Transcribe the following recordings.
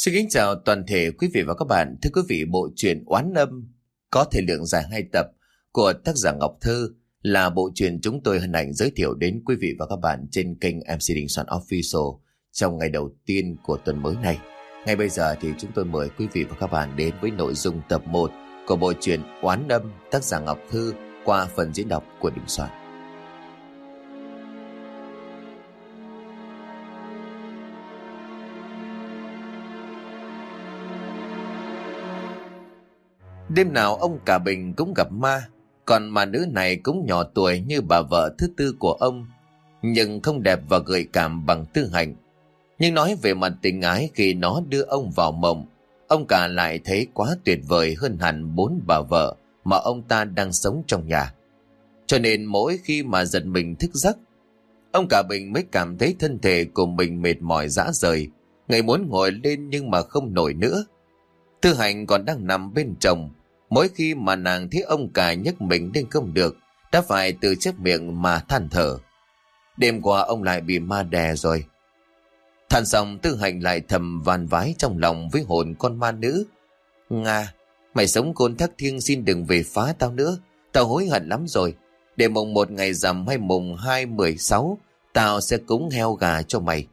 Xin kính chào toàn thể quý vị và các bạn. Thưa quý vị, bộ truyện Oán Âm có thể lượng dài hai tập của tác giả Ngọc Thư là bộ truyện chúng tôi hân hạnh giới thiệu đến quý vị và các bạn trên kênh MC Đình Soạn Official trong ngày đầu tiên của tuần mới này. Ngay bây giờ thì chúng tôi mời quý vị và các bạn đến với nội dung tập 1 của bộ truyện Oán Âm tác giả Ngọc Thư qua phần diễn đọc của Đình Soạn. Đêm nào ông cả Bình cũng gặp ma, còn mà nữ này cũng nhỏ tuổi như bà vợ thứ tư của ông, nhưng không đẹp và gợi cảm bằng tư hạnh. Nhưng nói về mặt tình ái khi nó đưa ông vào mộng, ông cả lại thấy quá tuyệt vời hơn hẳn bốn bà vợ mà ông ta đang sống trong nhà. Cho nên mỗi khi mà giật mình thức giấc, ông cả Bình mới cảm thấy thân thể của mình mệt mỏi dã rời, ngày muốn ngồi lên nhưng mà không nổi nữa. Tư hạnh còn đang nằm bên chồng, Mỗi khi mà nàng thấy ông cả nhấc mình lên không được, đã phải từ chiếc miệng mà than thở. Đêm qua ông lại bị ma đè rồi. Than xong tư hành lại thầm van vái trong lòng với hồn con ma nữ. Nga, mày sống côn thác thiên xin đừng về phá tao nữa. Tao hối hận lắm rồi. Để mùng một ngày rằm hay mùng hai mười sáu, tao sẽ cúng heo gà cho mày.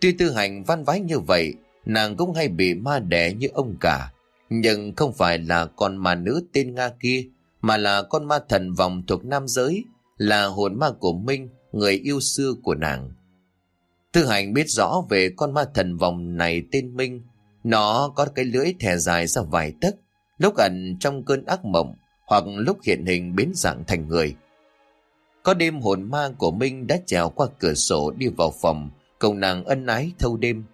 Tuy tư hành van vái như vậy, nàng cũng hay bị ma đẻ như ông cả. Nhưng không phải là con ma nữ tên Nga kia, mà là con ma thần vòng thuộc nam giới, là hồn ma của Minh, người yêu xưa của nàng. Tư hành biết rõ về con ma thần vòng này tên Minh, nó có cái lưỡi thè dài ra vài tấc, lúc ẩn trong cơn ác mộng, hoặc lúc hiện hình biến dạng thành người. Có đêm hồn ma của Minh đã trèo qua cửa sổ đi vào phòng, cầu nàng ân ái thâu đêm.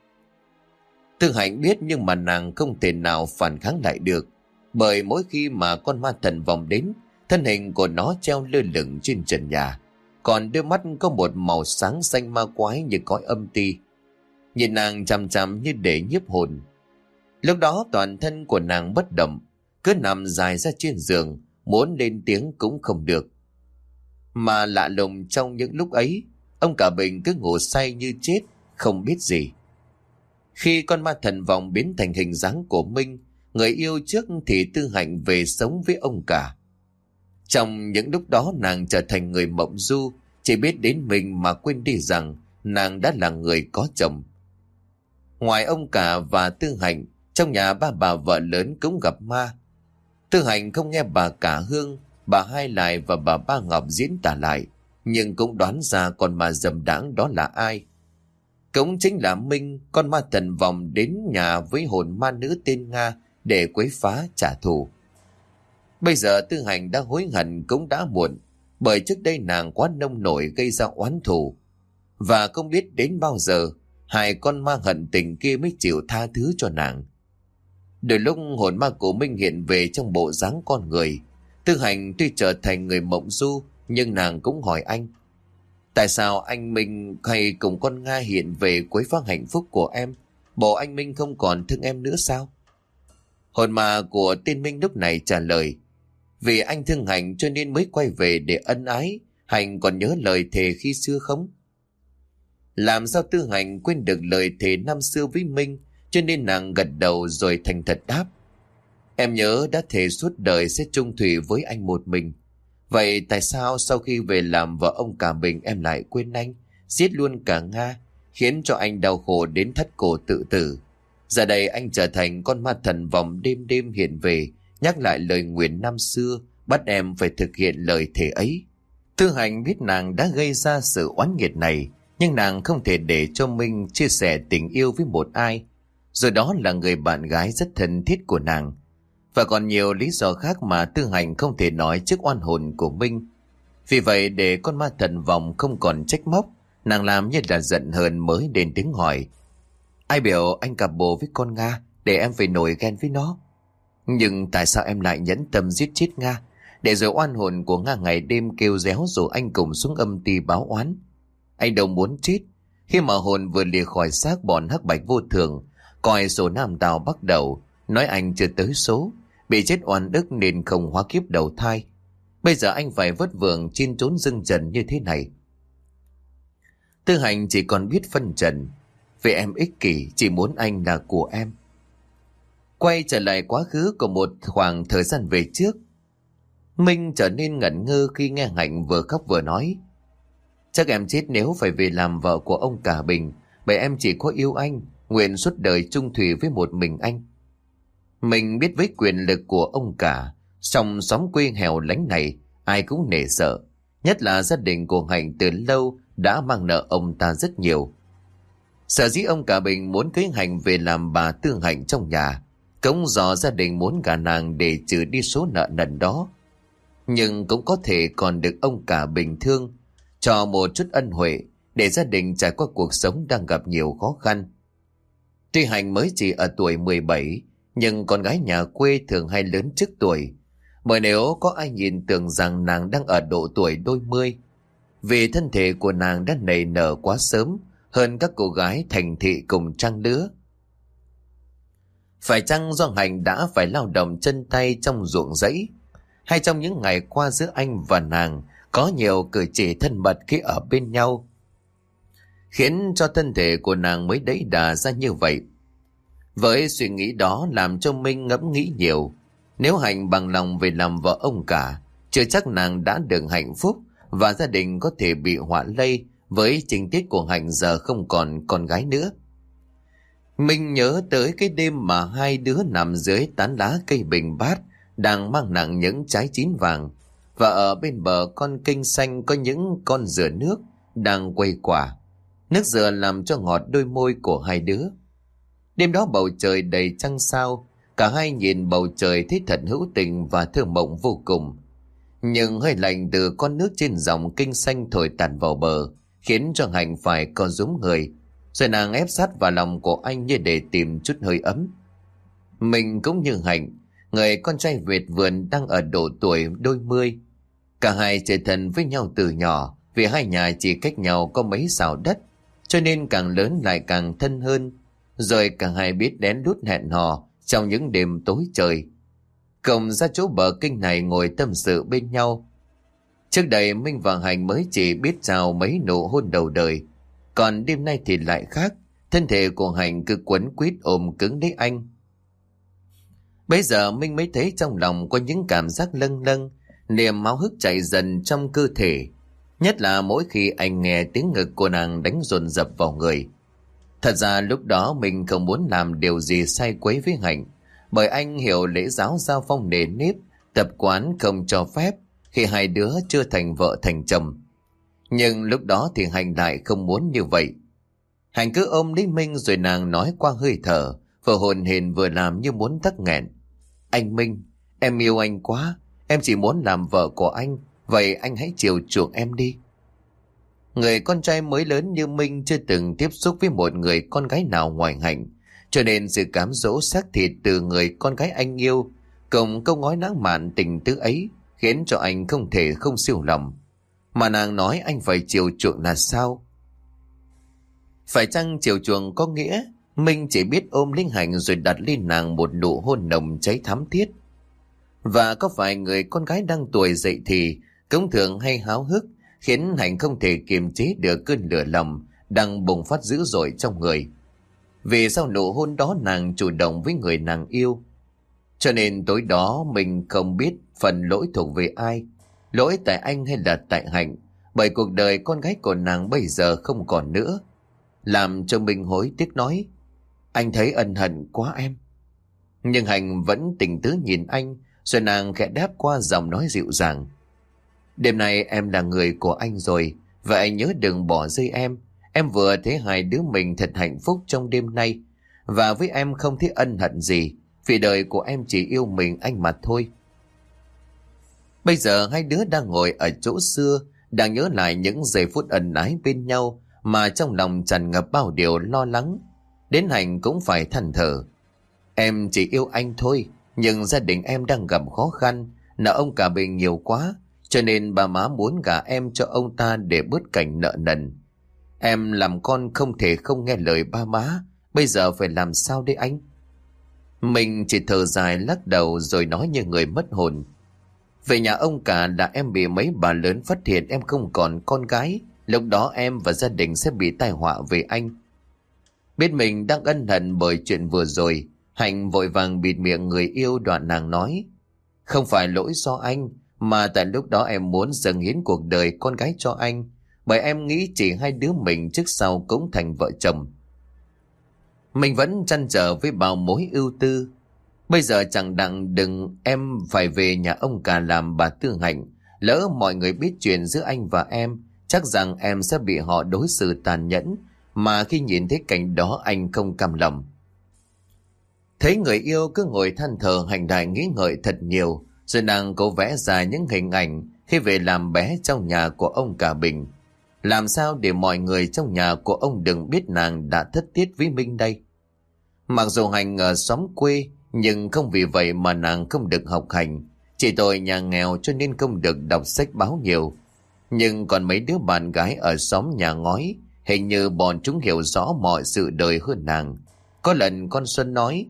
Tư Hạnh biết nhưng mà nàng không thể nào phản kháng lại được. Bởi mỗi khi mà con ma thần vòng đến, thân hình của nó treo lơ lửng trên trần nhà. Còn đôi mắt có một màu sáng xanh ma quái như cõi âm ti. Nhìn nàng chằm chằm như để nhiếp hồn. Lúc đó toàn thân của nàng bất động, cứ nằm dài ra trên giường, muốn lên tiếng cũng không được. Mà lạ lùng trong những lúc ấy, ông cả bình cứ ngủ say như chết, không biết gì. Khi con ma thần vòng biến thành hình dáng của Minh, người yêu trước thì tư hạnh về sống với ông cả. Trong những lúc đó nàng trở thành người mộng du, chỉ biết đến mình mà quên đi rằng nàng đã là người có chồng. Ngoài ông cả và tư hạnh, trong nhà ba bà vợ lớn cũng gặp ma. Tư hạnh không nghe bà cả Hương, bà Hai Lại và bà Ba Ngọc diễn tả lại, nhưng cũng đoán ra con ma dầm đáng đó là ai. Cũng chính là Minh, con ma thần vòng đến nhà với hồn ma nữ tên Nga để quấy phá trả thù. Bây giờ tư hành đã hối hận cũng đã muộn, bởi trước đây nàng quá nông nổi gây ra oán thù. Và không biết đến bao giờ, hai con ma hận tình kia mới chịu tha thứ cho nàng. Đôi lúc hồn ma của Minh hiện về trong bộ dáng con người, tư hành tuy trở thành người mộng du, nhưng nàng cũng hỏi anh. Tại sao anh Minh hay cùng con Nga hiện về quấy phá hạnh phúc của em? Bộ anh Minh không còn thương em nữa sao? Hồn mà của tên Minh lúc này trả lời. Vì anh thương Hạnh cho nên mới quay về để ân ái. Hạnh còn nhớ lời thề khi xưa không? Làm sao Tư Hạnh quên được lời thề năm xưa với Minh, cho nên nàng gật đầu rồi thành thật đáp. Em nhớ đã thề suốt đời sẽ chung thủy với anh một mình. Vậy tại sao sau khi về làm vợ ông cả mình em lại quên anh, giết luôn cả Nga, khiến cho anh đau khổ đến thất cổ tự tử. Giờ đây anh trở thành con ma thần vòng đêm đêm hiện về, nhắc lại lời nguyện năm xưa, bắt em phải thực hiện lời thề ấy. Tư hành biết nàng đã gây ra sự oán nghiệt này, nhưng nàng không thể để cho Minh chia sẻ tình yêu với một ai. Rồi đó là người bạn gái rất thân thiết của nàng, và còn nhiều lý do khác mà tư hành không thể nói trước oan hồn của Minh. Vì vậy để con ma thần vòng không còn trách móc, nàng làm như là giận hờn mới đến tiếng hỏi. Ai biểu anh cặp bồ với con Nga để em phải nổi ghen với nó? Nhưng tại sao em lại nhẫn tâm giết chết Nga? Để rồi oan hồn của Nga ngày đêm kêu réo rồi anh cùng xuống âm ti báo oán. Anh đâu muốn chết. Khi mà hồn vừa lìa khỏi xác bọn hắc bạch vô thường, coi số nam tàu bắt đầu, nói anh chưa tới số, Bị chết oan đức nên không hóa kiếp đầu thai. Bây giờ anh phải vất vưởng trên trốn dưng trần như thế này. Tư hành chỉ còn biết phân trần. Vì em ích kỷ, chỉ muốn anh là của em. Quay trở lại quá khứ của một khoảng thời gian về trước, Minh trở nên ngẩn ngơ khi nghe Hạnh vừa khóc vừa nói. Chắc em chết nếu phải về làm vợ của ông Cả Bình Bởi em chỉ có yêu anh, Nguyện suốt đời chung thủy với một mình anh. Mình biết với quyền lực của ông Cả Trong xóm quê hẻo lánh này, Ai cũng nể sợ. Nhất là gia đình của Hạnh từ lâu Đã mang nợ ông ta rất nhiều. Sở dĩ ông Cả Bình muốn cưới Hạnh về làm bà tương Hạnh trong nhà Cống do gia đình muốn gả nàng để trừ đi số nợ nần đó. Nhưng cũng có thể còn được ông Cả Bình thương, Cho một chút ân huệ Để gia đình trải qua cuộc sống đang gặp nhiều khó khăn. Tuy Hạnh mới chỉ ở tuổi 17 nhưng con gái nhà quê thường hay lớn trước tuổi. Bởi nếu có ai nhìn tưởng rằng nàng đang ở độ tuổi đôi mươi, Vì thân thể của nàng đã nảy nở quá sớm, Hơn các cô gái thành thị cùng trang lứa. Phải chăng do hành đã phải lao động chân tay trong ruộng rẫy? Hay trong những ngày qua giữa anh và nàng Có nhiều cử chỉ thân mật khi ở bên nhau? Khiến cho thân thể của nàng mới đẫy đà ra như vậy. Với suy nghĩ đó làm cho Minh ngẫm nghĩ nhiều. Nếu Hạnh bằng lòng về làm vợ ông cả, chưa chắc nàng đã được hạnh phúc và gia đình có thể bị họa lây với tình tiết của Hạnh giờ không còn con gái nữa. Minh nhớ tới cái đêm mà hai đứa nằm dưới tán lá cây bình bát đang mang nặng những trái chín vàng và ở bên bờ con kênh xanh có những con dừa nước đang quay quả. Nước dừa làm cho ngọt đôi môi của hai đứa. Đêm đó bầu trời đầy trăng sao, cả hai nhìn bầu trời thấy thật hữu tình và thơ mộng vô cùng. Nhưng hơi lạnh từ con nước trên dòng kinh xanh thổi tàn vào bờ, khiến cho Hạnh phải co rúm người, rồi nàng ép sát vào lòng của anh như để tìm chút hơi ấm. Mình cũng như Hạnh, người con trai Việt vườn đang ở độ tuổi đôi mươi. Cả hai trở thân với nhau từ nhỏ, vì hai nhà chỉ cách nhau có mấy xào đất, cho nên càng lớn lại càng thân hơn rồi cả hai biết đến đút hẹn hò trong những đêm tối trời. Cùng ra chỗ bờ kinh này ngồi tâm sự bên nhau. Trước đây minh và hành mới chỉ biết chào mấy nụ hôn đầu đời. Còn đêm nay thì lại khác, thân thể của hành cứ quấn quýt ôm cứng lấy anh. Bây giờ minh mới thấy trong lòng có những cảm giác lâng lâng, niềm máu hức chạy dần trong cơ thể. Nhất là mỗi khi anh nghe tiếng ngực của nàng đánh dồn dập vào người. Thật ra lúc đó mình không muốn làm điều gì sai quấy với Hạnh. Bởi anh hiểu lễ giáo giao phong nề nếp, tập quán không cho phép khi hai đứa chưa thành vợ thành chồng. Nhưng lúc đó thì Hạnh lại không muốn như vậy. Hạnh cứ ôm lấy Minh rồi nàng nói qua hơi thở, vừa hồn hền vừa làm như muốn tắc nghẹn. Anh Minh, em yêu anh quá, em chỉ muốn làm vợ của anh, Vậy anh hãy chiều chuộng em đi. Người con trai mới lớn như Minh chưa từng tiếp xúc với một người con gái nào ngoài hạnh. Cho nên sự cám dỗ xác thịt từ người con gái anh yêu, cùng câu nói lãng mạn tình tứ ấy, khiến cho anh không thể không siêu lòng. Mà nàng nói anh phải chiều chuộng là sao? Phải chăng chiều chuộng có nghĩa Minh chỉ biết ôm Linh Hạnh rồi đặt lên nàng một nụ hôn nồng cháy thắm thiết. Và có phải người con gái đang tuổi dậy thì Cống thường hay háo hức khiến Hạnh không thể kiềm chế được cơn lửa lòng đang bùng phát dữ dội trong người. Vì sau nụ hôn đó nàng chủ động với người nàng yêu. Cho nên tối đó mình không biết phần lỗi thuộc về ai. Lỗi tại anh hay là tại Hạnh. Bởi cuộc đời con gái của nàng bây giờ không còn nữa. Làm cho mình hối tiếc nói. Anh thấy ân hận quá em. Nhưng Hạnh vẫn tình tứ nhìn anh. Rồi nàng khẽ đáp qua giọng nói dịu dàng. Đêm nay em là người của anh rồi, và anh nhớ đừng bỏ rơi em. Em vừa thấy hai đứa mình thật hạnh phúc trong đêm nay, và với em không thấy ân hận gì, vì đời của em chỉ yêu mình anh mà thôi. Bây giờ hai đứa đang ngồi ở chỗ xưa, đang nhớ lại những giây phút ẩn ái bên nhau, mà trong lòng tràn ngập bao điều lo lắng. Đến hành cũng phải than thở. Em chỉ yêu anh thôi, nhưng gia đình em đang gặp khó khăn, nợ ông cả bình nhiều quá, cho nên bà má muốn gả em cho ông ta để bớt cảnh nợ nần. Em làm con không thể không nghe lời ba má, bây giờ phải làm sao đây anh? Mình chỉ thở dài lắc đầu rồi nói như người mất hồn. Về nhà ông cả là em bị mấy bà lớn phát hiện em không còn con gái, lúc đó em và gia đình sẽ bị tai họa về anh. Biết mình đang ân hận bởi chuyện vừa rồi, Hạnh vội vàng bịt miệng người yêu đoạn nàng nói. Không phải lỗi do anh, mà tại lúc đó em muốn dâng hiến cuộc đời con gái cho anh, bởi em nghĩ chỉ hai đứa mình trước sau cũng thành vợ chồng. Mình vẫn chăn trở với bao mối ưu tư. Bây giờ chẳng đặng đừng em phải về nhà ông cả làm bà Tư Hạnh. Lỡ mọi người biết chuyện giữa anh và em, chắc rằng em sẽ bị họ đối xử tàn nhẫn, mà khi nhìn thấy cảnh đó anh không cam lòng. Thấy người yêu cứ ngồi than thờ hành đại nghĩ ngợi thật nhiều, rồi nàng cố vẽ ra những hình ảnh khi về làm bé trong nhà của ông cả Bình. Làm sao để mọi người trong nhà của ông đừng biết nàng đã thất tiết với Minh đây? Mặc dù hành ở xóm quê, nhưng không vì vậy mà nàng không được học hành. Chỉ tội nhà nghèo cho nên không được đọc sách báo nhiều. Nhưng còn mấy đứa bạn gái ở xóm nhà ngói, hình như bọn chúng hiểu rõ mọi sự đời hơn nàng. Có lần con Xuân nói,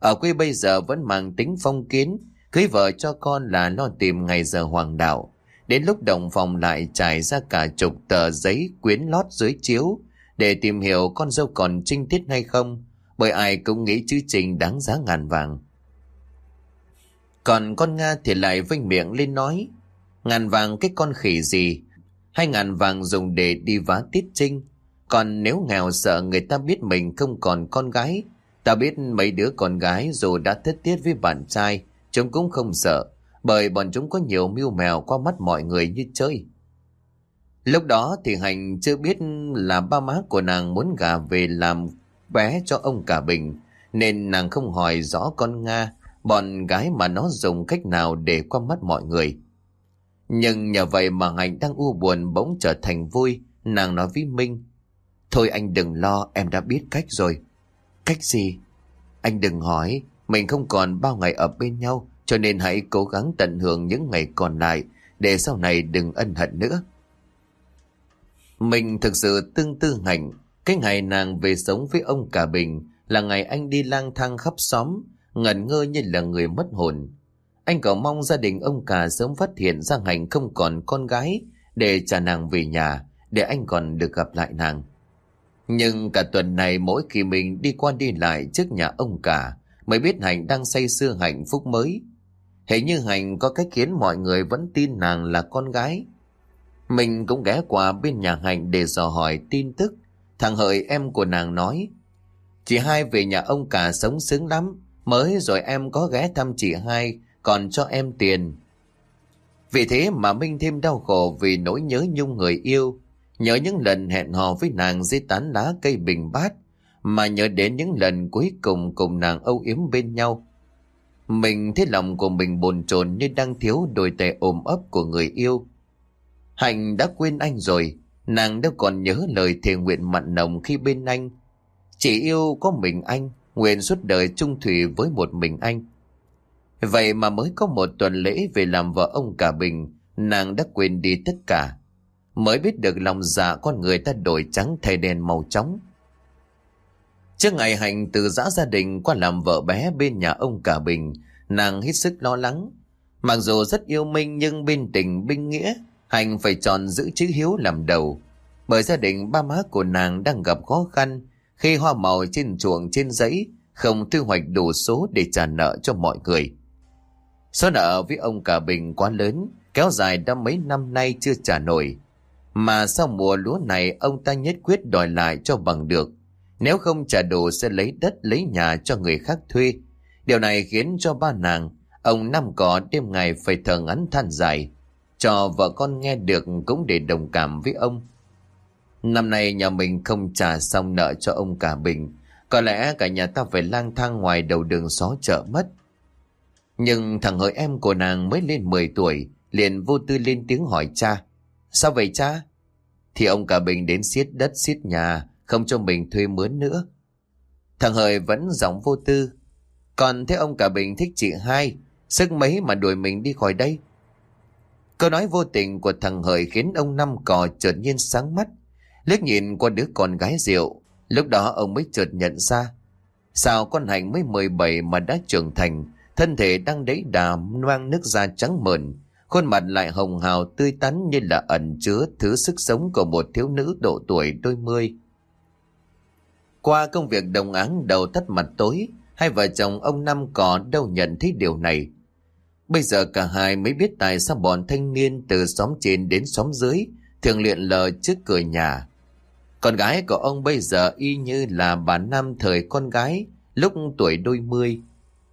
ở quê bây giờ vẫn mang tính phong kiến, cưới vợ cho con là lo tìm ngày giờ hoàng đạo. Đến lúc đồng phòng lại trải ra cả chục tờ giấy quyến lót dưới chiếu để tìm hiểu con dâu còn trinh tiết hay không, bởi ai cũng nghĩ chữ trình đáng giá ngàn vàng. Còn con Nga thì lại vinh miệng lên nói, ngàn vàng cái con khỉ gì, hai ngàn vàng dùng để đi vá tiết trinh. Còn nếu nghèo sợ người ta biết mình không còn con gái, ta biết mấy đứa con gái dù đã thất tiết với bạn trai, chúng cũng không sợ, bởi bọn chúng có nhiều mưu mèo qua mắt mọi người như chơi. Lúc đó thì Hành chưa biết là ba má của nàng muốn gà về làm bé cho ông cả Bình, nên nàng không hỏi rõ con Nga, bọn gái mà nó dùng cách nào để qua mắt mọi người. Nhưng nhờ vậy mà Hành đang u buồn bỗng trở thành vui, nàng nói với Minh. Thôi anh đừng lo, em đã biết cách rồi. Cách gì? Anh đừng hỏi, mình không còn bao ngày ở bên nhau, cho nên hãy cố gắng tận hưởng những ngày còn lại, để sau này đừng ân hận nữa. Mình thực sự tương tư hạnh, cái ngày nàng về sống với ông cả Bình là ngày anh đi lang thang khắp xóm, ngẩn ngơ như là người mất hồn. Anh cầu mong gia đình ông cả sớm phát hiện ra Hạnh không còn con gái để trả nàng về nhà, để anh còn được gặp lại nàng. Nhưng cả tuần này mỗi khi mình đi qua đi lại trước nhà ông cả, mới biết Hạnh đang say sưa hạnh phúc mới. Hệ như Hạnh có cách khiến mọi người vẫn tin nàng là con gái. Mình cũng ghé qua bên nhà Hạnh để dò hỏi tin tức. Thằng Hợi em của nàng nói, Chị hai về nhà ông cả sống sướng lắm, mới rồi em có ghé thăm chị hai, còn cho em tiền. Vì thế mà Minh thêm đau khổ vì nỗi nhớ nhung người yêu, nhớ những lần hẹn hò với nàng dưới tán lá cây bình bát, mà nhớ đến những lần cuối cùng cùng nàng âu yếm bên nhau. Mình thấy lòng của mình bồn chồn như đang thiếu đôi tay ôm ấp của người yêu. Hạnh đã quên anh rồi, nàng đâu còn nhớ lời thề nguyện mặn nồng khi bên anh. Chỉ yêu có mình anh, nguyện suốt đời chung thủy với một mình anh. Vậy mà mới có một tuần lễ về làm vợ ông cả Bình, nàng đã quên đi tất cả. Mới biết được lòng dạ con người ta đổi trắng thay đen màu trắng. Trước ngày hành từ giã gia đình qua làm vợ bé bên nhà ông cả Bình, nàng hết sức lo lắng. Mặc dù rất yêu Minh nhưng bên tình binh nghĩa, hành phải chọn giữ chữ hiếu làm đầu. Bởi gia đình ba má của nàng đang gặp khó khăn khi hoa màu trên chuồng trên giấy không thu hoạch đủ số để trả nợ cho mọi người. Số nợ với ông cả Bình quá lớn, kéo dài đã mấy năm nay chưa trả nổi. Mà sau mùa lúa này ông ta nhất quyết đòi lại cho bằng được. Nếu không trả đồ sẽ lấy đất lấy nhà cho người khác thuê. Điều này khiến cho ba nàng, ông năm cỏ đêm ngày phải thờ ngắn than dài. Cho vợ con nghe được cũng để đồng cảm với ông. Năm nay nhà mình không trả xong nợ cho ông cả Bình. Có lẽ cả nhà ta phải lang thang ngoài đầu đường xó chợ mất. Nhưng thằng hỡi em của nàng mới lên 10 tuổi, liền vô tư lên tiếng hỏi cha. Sao vậy cha? Thì ông cả Bình đến xiết đất xiết nhà, không cho mình thuê mướn nữa. Thằng Hời vẫn giọng vô tư. Còn thế ông cả Bình thích chị hai, sức mấy mà đuổi mình đi khỏi đây. Câu nói vô tình của thằng Hời khiến ông Năm Cò chợt nhiên sáng mắt, liếc nhìn qua đứa con gái rượu. Lúc đó ông mới chợt nhận ra, sao con Hạnh mới 17 mà đã trưởng thành, thân thể đang đẩy đà mang nước da trắng mờn, khuôn mặt lại hồng hào tươi tắn như là ẩn chứa thứ sức sống của một thiếu nữ độ tuổi đôi mươi. Qua công việc đồng áng đầu tắt mặt tối, hai vợ chồng ông Năm có đâu nhận thấy điều này. Bây giờ cả hai mới biết tại sao bọn thanh niên từ xóm trên đến xóm dưới thường luyện lờ trước cửa nhà. Con gái của ông bây giờ y như là bà Năm thời con gái lúc tuổi đôi mươi.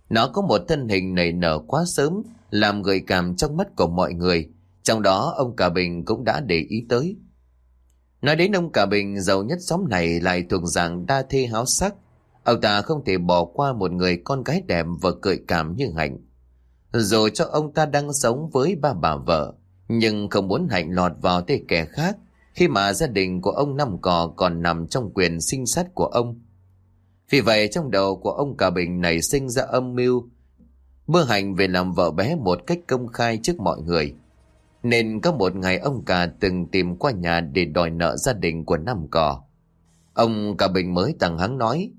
Nó có một thân hình nảy nở quá sớm, làm gợi cảm trong mắt của mọi người. Trong đó ông Cả Bình cũng đã để ý tới. Nói đến ông Cả Bình giàu nhất xóm này lại thuộc dạng đa thê háo sắc. Ông ta không thể bỏ qua một người con gái đẹp và gợi cảm như Hạnh. Dù cho ông ta đang sống với ba bà vợ, nhưng không muốn Hạnh lọt vào tay kẻ khác khi mà gia đình của ông Năm Cò còn nằm trong quyền sinh sát của ông. Vì vậy trong đầu của ông Cả Bình nảy sinh ra âm mưu Bưa Hạnh về làm vợ bé một cách công khai trước mọi người. Nên có một ngày ông cả từng tìm qua nhà để đòi nợ gia đình của Nam Cò. Ông Cả Bình mới tặng hắn nói,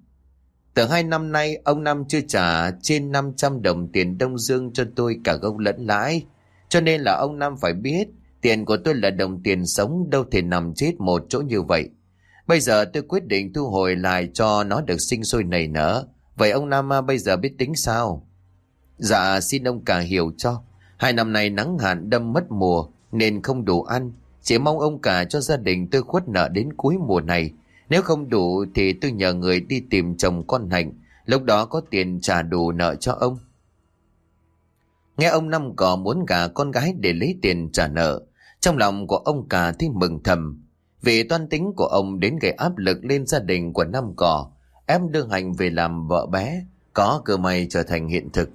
từ hai năm nay, ông Năm chưa trả trên 500 đồng tiền Đông Dương cho tôi cả gốc lẫn lãi. Cho nên là ông Năm phải biết, tiền của tôi là đồng tiền sống đâu thể nằm chết một chỗ như vậy. Bây giờ tôi quyết định thu hồi lại cho nó được sinh sôi nảy nở. Vậy ông Nam à, bây giờ biết tính sao? Dạ xin ông cả hiểu cho. Hai năm nay nắng hạn đâm mất mùa nên không đủ ăn. Chỉ mong ông cả cho gia đình tôi khuất nợ đến cuối mùa này nếu không đủ thì tôi nhờ người đi tìm chồng con Hạnh, lúc đó có tiền trả đủ nợ cho ông. Nghe ông Năm cò muốn gả con gái để lấy tiền trả nợ, trong lòng của ông cả thấy mừng thầm. Vì toan tính của ông đến gây áp lực lên gia đình của Năm cò, em đưa Hạnh về làm vợ bé, có cơ may trở thành hiện thực.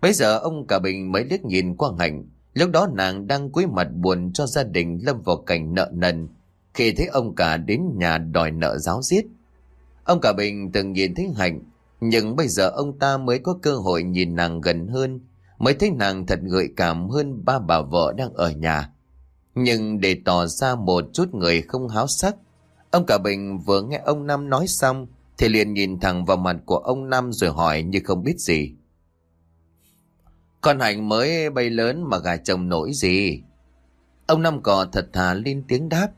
Bây giờ ông cả Bình mới liếc nhìn qua Hạnh, lúc đó nàng đang cúi mặt buồn cho gia đình lâm vào cảnh nợ nần, khi thấy ông cả đến nhà đòi nợ giáo giết. Ông cả Bình từng nhìn thấy Hạnh, nhưng bây giờ ông ta mới có cơ hội nhìn nàng gần hơn, mới thấy nàng thật gợi cảm hơn ba bà vợ đang ở nhà. Nhưng để tỏ ra một chút người không háo sắc, ông cả Bình vừa nghe ông Năm nói xong, thì liền nhìn thẳng vào mặt của ông Năm rồi hỏi như không biết gì. Con Hạnh mới bay lớn mà gà chồng nổi gì? Ông Năm cò thật thà lên tiếng đáp.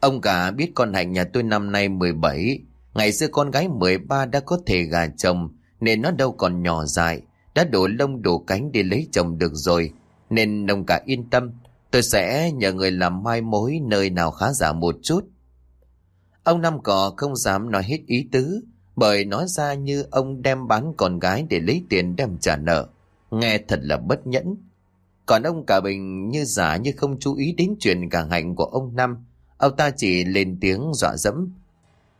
Ông cả biết con Hạnh nhà tôi năm nay 17, ngày xưa con gái 13 đã có thể gà chồng, nên nó đâu còn nhỏ dại, đã đổ lông đổ cánh để lấy chồng được rồi, nên ông cả yên tâm, tôi sẽ nhờ người làm mai mối nơi nào khá giả một chút. Ông Năm Cò không dám nói hết ý tứ, bởi nói ra như ông đem bán con gái để lấy tiền đem trả nợ. Nghe thật là bất nhẫn. Còn ông cả Bình như giả như không chú ý đến chuyện cả hạnh của ông Năm, Ông ta chỉ lên tiếng dọa dẫm.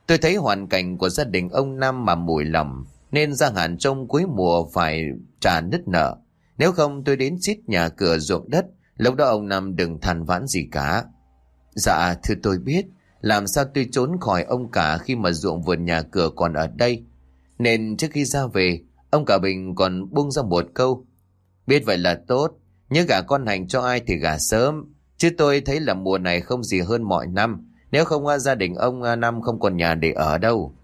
Tôi thấy hoàn cảnh của gia đình ông Năm mà mùi lòng, nên ra hạn trong cuối mùa phải trả nứt nợ. Nếu không tôi đến xít nhà cửa ruộng đất, lúc đó ông Năm đừng than vãn gì cả. Dạ, thưa tôi biết, làm sao tôi trốn khỏi ông cả khi mà ruộng vườn nhà cửa còn ở đây. Nên trước khi ra về, ông cả Bình còn buông ra một câu. Biết vậy là tốt, nhớ gả con hành cho ai thì gả sớm, Chứ tôi thấy là mùa này không gì hơn mọi năm. Nếu không gia đình ông Năm không còn nhà để ở đâu.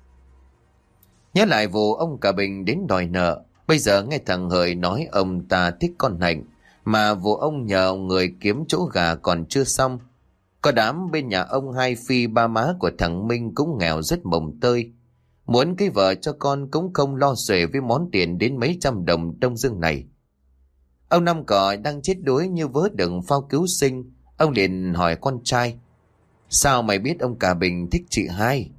Nhớ lại vụ ông cả Bình đến đòi nợ. Bây giờ nghe thằng Hợi nói ông ta thích con hành Mà vụ ông nhờ người kiếm chỗ gà còn chưa xong. Có đám bên nhà ông hai phi ba má của thằng Minh cũng nghèo rất mồng tơi. Muốn cái vợ cho con cũng không lo xuể với món tiền đến mấy trăm đồng đông dương này. Ông Năm cỏ đang chết đuối như vớ đựng phao cứu sinh. Ông liền hỏi con trai, Sao mày biết ông cả Bình thích chị hai?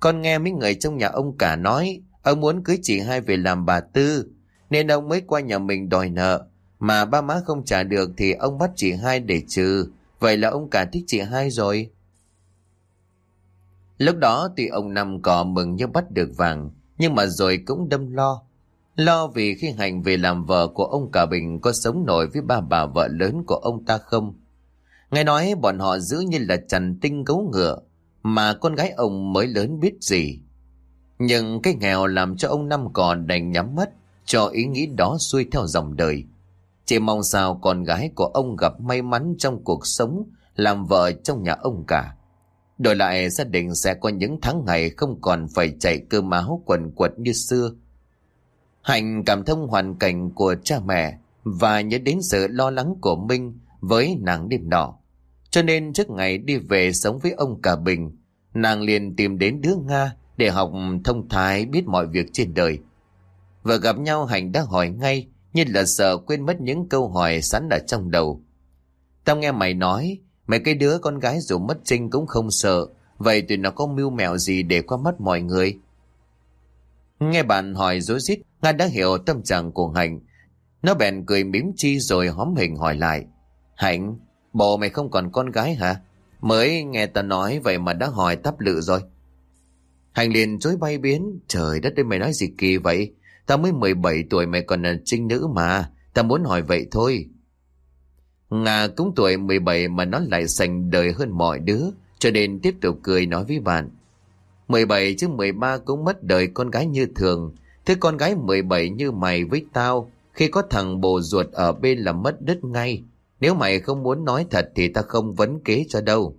Con nghe mấy người trong nhà ông cả nói, Ông muốn cưới chị hai về làm bà Tư, Nên ông mới qua nhà mình đòi nợ. Mà ba má không trả được Thì ông bắt chị hai để trừ. Vậy là ông cả thích chị hai rồi. Lúc đó thì ông Năm cò mừng như bắt được vàng Nhưng mà rồi cũng đâm lo Lo vì khi Hành về làm vợ của ông cả Bình Có sống nổi với ba bà vợ lớn của ông ta không Nghe nói bọn họ giữ như là chằn tinh gấu ngựa, mà con gái ông mới lớn biết gì. Nhưng cái nghèo làm cho ông Năm còn đành nhắm mắt, cho ý nghĩ đó xuôi theo dòng đời. Chỉ mong sao con gái của ông gặp may mắn trong cuộc sống, làm vợ trong nhà ông cả. Đổi lại gia đình sẽ có những tháng ngày không còn phải chạy cơm áo quần quật như xưa. Hạnh cảm thông hoàn cảnh của cha mẹ và nhớ đến sự lo lắng của Minh với nàng đêm nọ. Cho nên trước ngày đi về sống với ông cả Bình, nàng liền tìm đến đứa Nga để học thông thái biết mọi việc trên đời. Vừa gặp nhau Hạnh đã hỏi ngay như là sợ quên mất những câu hỏi sẵn ở trong đầu. Tao nghe mày nói mấy cái đứa con gái dù mất trinh cũng không sợ. Vậy tụi nó có mưu mẹo gì để qua mắt mọi người? Nghe bạn hỏi dối rít, Nga đã hiểu tâm trạng của Hạnh. Nó bèn cười mím chi rồi hóm hình hỏi lại. Hạnh, Bộ mày không còn con gái hả? Mới nghe ta nói vậy mà đã hỏi tắp lự rồi. Hạnh liền chối bay biến. Trời đất ơi, mày nói gì kỳ vậy? Ta mới 17 tuổi, mày còn là trinh nữ mà. Ta muốn hỏi vậy thôi. Ngà cũng tuổi 17 mà nó lại sành đời hơn mọi đứa, Cho nên tiếp tục cười nói với bạn. 17 chứ 13 cũng mất đời con gái như thường. Thế con gái 17 như mày với tao, Khi có thằng bồ ruột ở bên là mất đứt ngay. Nếu mày không muốn nói thật Thì ta không vấn kế cho đâu.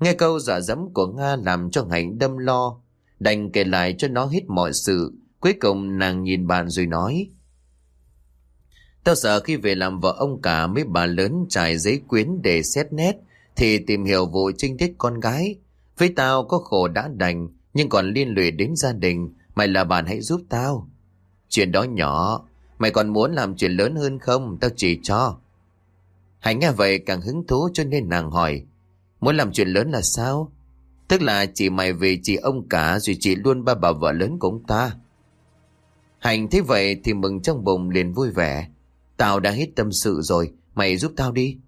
Nghe câu giả dẫm của Nga Làm cho Hạnh đâm lo, Đành kể lại cho nó hết mọi sự. Cuối cùng nàng nhìn bạn rồi nói Tao sợ khi về làm vợ, ông cả Mấy bà lớn trải giấy quyến để xét nét, Thì tìm hiểu vụ trinh tiết con gái. Với tao có khổ đã đành, Nhưng còn liên lụy đến gia đình, Mày là bạn hãy giúp tao. Chuyện đó nhỏ, Mày còn muốn làm chuyện lớn hơn không? Tao chỉ cho. Hạnh nghe vậy càng hứng thú cho nên nàng hỏi, Muốn làm chuyện lớn là sao? Tức là chỉ mày về chị ông cả Rồi chị luôn ba bà vợ lớn của ông ta. Hành thấy vậy thì mừng trong bụng liền vui vẻ. Tao đã hết tâm sự rồi, Mày giúp tao đi.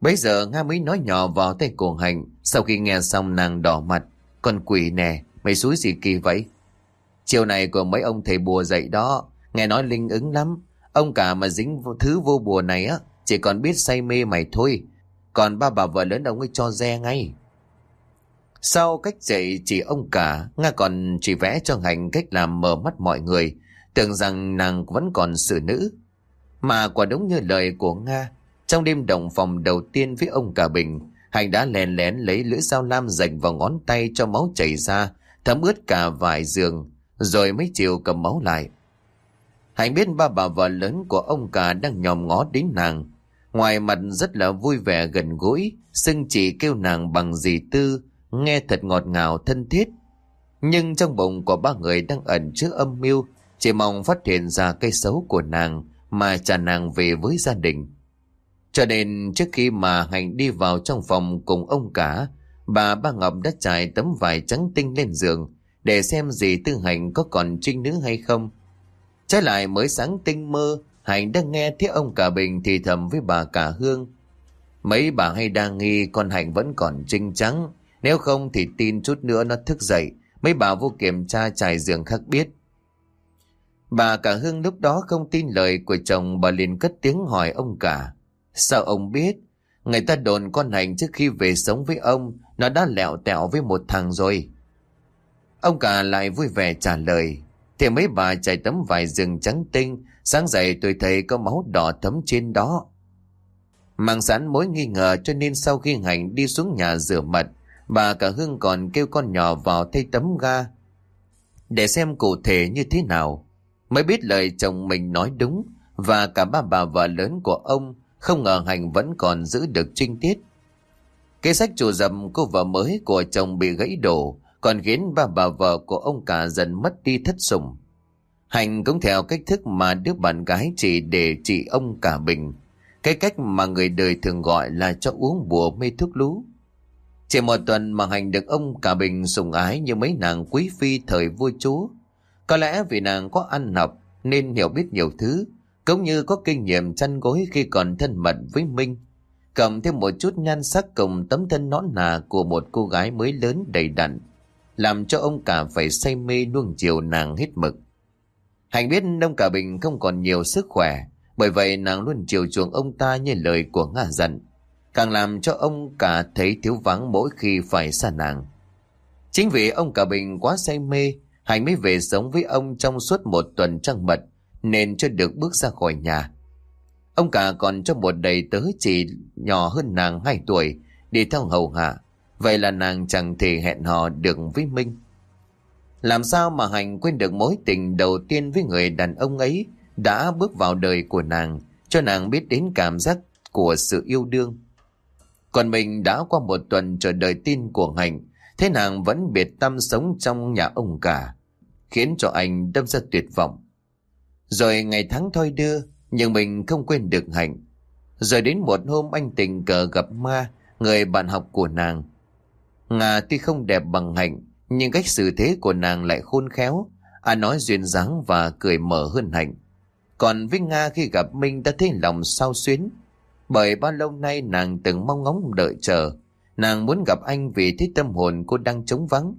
Bây giờ Nga mới nói nhỏ vào tay cổ hành, Sau khi nghe xong nàng đỏ mặt, Con quỷ nè, Mày xúi gì kỳ vậy? Chiều này của mấy ông thầy bùa dạy đó, Nghe nói linh ứng lắm. Ông cả mà dính thứ vô bùa này á, Chỉ còn biết say mê mày thôi. Còn ba bà vợ lớn ông ấy cho re ngay. Sau cách dạy chỉ ông cả, Nga còn chỉ vẽ cho Hành cách làm mở mắt mọi người, Tưởng rằng nàng vẫn còn xử nữ. Mà quả đúng như lời của Nga trong đêm đồng phòng đầu tiên với ông cả Bình, Hành đã lén lén lấy lưỡi dao lam dành vào ngón tay cho máu chảy ra, thấm ướt cả vải giường, rồi mới chịu cầm máu lại. hạnh biết ba bà vợ lớn của ông cả đang nhòm ngó đến nàng. Ngoài mặt rất là vui vẻ gần gũi, xưng chỉ kêu nàng bằng dì tư, nghe thật ngọt ngào thân thiết. Nhưng trong bụng của ba người đang ẩn chứa âm mưu, chỉ mong phát hiện ra cây xấu của nàng mà trả nàng về với gia đình. Cho nên trước khi mà Hạnh đi vào trong phòng cùng ông cả, bà ba Ngọc đã trải tấm vải trắng tinh lên giường để xem gì Tư Hạnh có còn trinh nữ hay không. Trái lại mới sáng tinh mơ, Hạnh đang nghe thấy ông cả Bình thì thầm với bà cả Hương. Mấy bà hay đang nghi con Hạnh vẫn còn trinh trắng, nếu không thì tin chút nữa nó thức dậy, mấy bà vô kiểm tra trải giường khác biết. Bà cả Hương lúc đó không tin lời của chồng bà liền cất tiếng hỏi ông cả. Sao ông biết? Người ta đồn con hành trước khi về sống với ông, nó đã lẹo tẹo với một thằng rồi. Ông cả lại vui vẻ trả lời. Thì mấy bà chạy tấm vải rừng trắng tinh, sáng dậy tôi thấy có máu đỏ thấm trên đó. Mang sẵn mối nghi ngờ cho nên sau khi hành đi xuống nhà rửa mặt, bà cả Hương còn kêu con nhỏ vào thay tấm ga. Để xem cụ thể như thế nào, mới biết lời chồng mình nói đúng và cả ba bà vợ lớn của ông không ngờ Hành vẫn còn giữ được trinh tiết. Kế sách chủ dầm cô vợ mới của chồng bị gãy đổ, còn khiến ba bà vợ của ông cả dần mất đi thất sủng. Hành cũng theo cách thức mà đứa bạn gái chỉ để chị ông cả bình. Cái cách mà người đời thường gọi là cho uống bùa mê thuốc lú. Chỉ một tuần mà Hành được ông cả bình sủng ái như mấy nàng quý phi thời vua chúa. Có lẽ vì nàng có ăn học nên hiểu biết nhiều thứ, cũng như có kinh nghiệm chăn gối khi còn thân mật với Minh. Cầm thêm một chút nhan sắc cùng tấm thân nõn nà của một cô gái mới lớn đầy đặn, làm cho ông cả phải say mê nuông chiều nàng hết mực. Hành biết ông cả Bình không còn nhiều sức khỏe, bởi vậy nàng luôn chiều chuộng ông ta như lời của Nga dặn, càng làm cho ông cả thấy thiếu vắng mỗi khi phải xa nàng. Chính vì ông cả Bình quá say mê, Hành mới về sống với ông trong suốt một tuần trăng mật, nên chưa được bước ra khỏi nhà. Ông cả còn cho một đầy tớ chỉ nhỏ hơn nàng 2 tuổi đi theo hầu hạ. Vậy là nàng chẳng thể hẹn hò được với Minh. Làm sao mà Hành quên được mối tình đầu tiên với người đàn ông ấy đã bước vào đời của nàng, cho nàng biết đến cảm giác của sự yêu đương. Còn mình đã qua một tuần chờ đợi tin của Hành, Thế nàng vẫn biệt tâm sống trong nhà ông cả, khiến cho anh đâm ra tuyệt vọng. Rồi ngày tháng thôi đưa, nhưng mình không quên được hạnh. Rồi đến một hôm anh tình cờ gặp ma, người bạn học của nàng. Nga tuy không đẹp bằng hạnh, nhưng cách xử thế của nàng lại khôn khéo, à nói duyên dáng và cười mở hơn hạnh. Còn với Nga khi gặp Minh đã thấy lòng sao xuyến, bởi bao lâu nay nàng từng mong ngóng đợi chờ, nàng muốn gặp anh vì thấy tâm hồn cô đang trống vắng.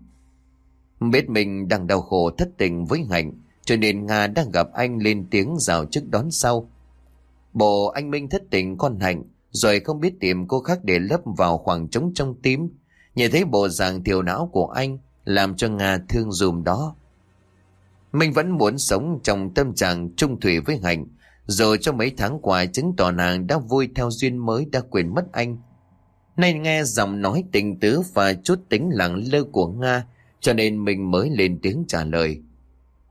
Biết mình đang đau khổ thất tình với hạnh, cho nên Nga đang gặp anh lên tiếng rào chức đón sau. Bộ anh Minh thất tình con hạnh, rồi không biết tìm cô khác để lấp vào khoảng trống trong tim. Nhìn thấy bộ dạng thiểu não của anh, làm cho Nga thương dùm đó. Minh vẫn muốn sống trong tâm trạng trung thủy với Hạnh, rồi cho mấy tháng qua chứng tỏ nàng đã vui theo duyên mới đã quên mất anh. Nay nghe giọng nói tình tứ và chút tính lặng lơ của Nga, cho nên mình mới lên tiếng trả lời.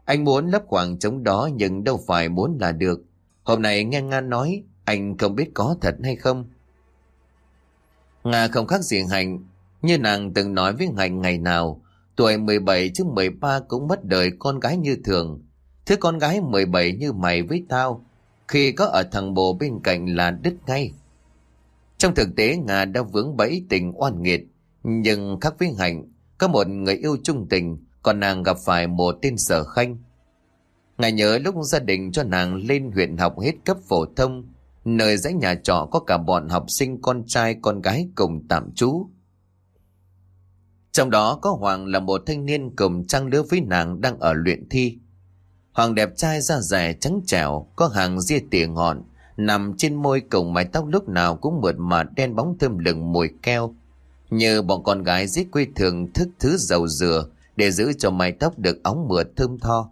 Anh muốn lấp khoảng trống đó nhưng đâu phải muốn là được. Hôm nay nghe Nga nói, anh không biết có thật hay không. Nga không khác gì Hạnh, như nàng từng nói với Hạnh ngày nào, tuổi 17 chứ 13 cũng mất đời con gái như thường. Thứ con gái 17 như mày với tao, khi có ở thằng bồ bên cạnh là đứt ngay. Trong thực tế Nga đã vướng bẫy tình oan nghiệt, nhưng khác với Hạnh, có một người yêu trung tình, còn nàng gặp phải một tên sở khanh. Ngài nhớ lúc gia đình cho nàng lên huyện học hết cấp phổ thông, nơi dãy nhà trọ có cả bọn học sinh con trai con gái cùng tạm trú. Trong đó có Hoàng là một thanh niên cùng trang lứa với nàng đang ở luyện thi. Hoàng đẹp trai da dẻ trắng trẻo, có hàng ria tỉa ngọn, nằm trên môi cùng mái tóc lúc nào cũng mượt mà đen bóng thơm lừng mùi keo. Như bọn con gái giết quê thường thức thứ dầu dừa để giữ cho mái tóc được óng mượt thơm tho.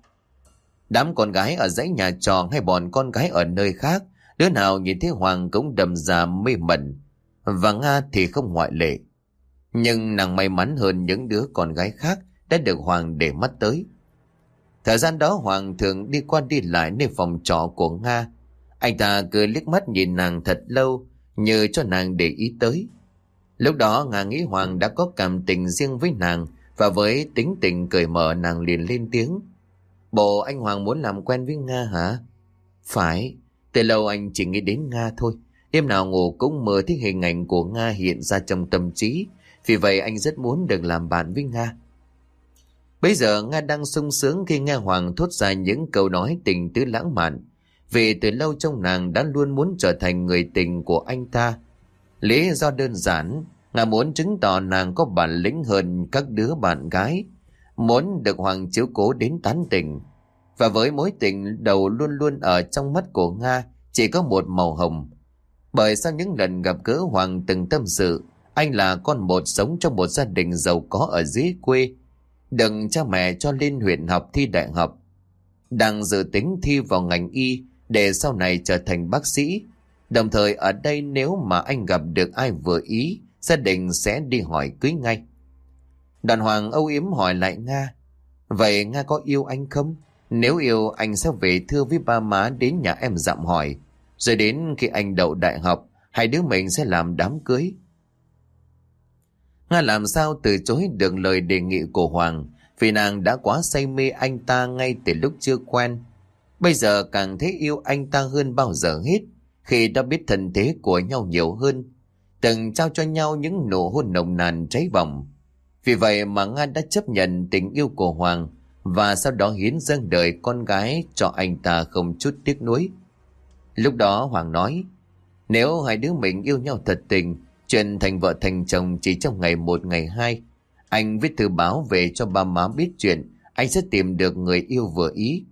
Đám con gái ở dãy nhà trò hay bọn con gái ở nơi khác, đứa nào nhìn thấy Hoàng cũng đầm già mê mẩn. Và Nga thì không ngoại lệ. Nhưng nàng may mắn hơn những đứa con gái khác đã được Hoàng để mắt tới. Thời gian đó Hoàng thường đi qua đi lại nơi phòng trọ của Nga. Anh ta cứ liếc mắt nhìn nàng thật lâu, như cho nàng để ý tới. Lúc đó Nga nghĩ Hoàng đã có cảm tình riêng với nàng và với tính tình cởi mở nàng liền lên tiếng. Bộ anh Hoàng muốn làm quen với Nga hả? Phải, từ lâu anh chỉ nghĩ đến Nga thôi. Đêm nào ngủ cũng mơ thấy hình ảnh của Nga hiện ra trong tâm trí. Vì vậy anh rất muốn được làm bạn với Nga. Bây giờ Nga đang sung sướng khi nghe Hoàng thốt ra những câu nói tình tứ lãng mạn. Vì từ lâu trong nàng đã luôn muốn trở thành người tình của anh ta. Lý do đơn giản, Nga muốn chứng tỏ nàng có bản lĩnh hơn các đứa bạn gái. Muốn được Hoàng chiếu cố đến tán tình. Và với mối tình đầu luôn luôn ở trong mắt của Nga chỉ có một màu hồng. Bởi sau những lần gặp gỡ Hoàng từng tâm sự, anh là con một sống trong một gia đình giàu có ở dưới quê. Đừng cha mẹ cho lên huyện học thi đại học. Đang dự tính thi vào ngành y để sau này trở thành bác sĩ. Đồng thời ở đây nếu mà anh gặp được ai vừa ý, gia đình sẽ đi hỏi cưới ngay. Đoàn Hoàng âu yếm hỏi lại Nga. Vậy Nga có yêu anh không? Nếu yêu anh sẽ về thưa với ba má đến nhà em dặm hỏi. Rồi đến khi anh đậu đại học, hai đứa mình sẽ làm đám cưới. Nga làm sao từ chối được lời đề nghị của Hoàng vì nàng đã quá say mê anh ta ngay từ lúc chưa quen. Bây giờ càng thấy yêu anh ta hơn bao giờ hết khi đã biết thân thế của nhau nhiều hơn. Từng trao cho nhau những nụ hôn nồng nàn cháy bỏng. Vì vậy mà Nga đã chấp nhận tình yêu của Hoàng và sau đó hiến dâng đời con gái cho anh ta không chút tiếc nuối. Lúc đó Hoàng nói, nếu hai đứa mình yêu nhau thật tình, chuyện thành vợ thành chồng chỉ trong ngày một ngày hai, anh viết thư báo về cho ba má biết chuyện, anh sẽ tìm được người yêu vừa ý.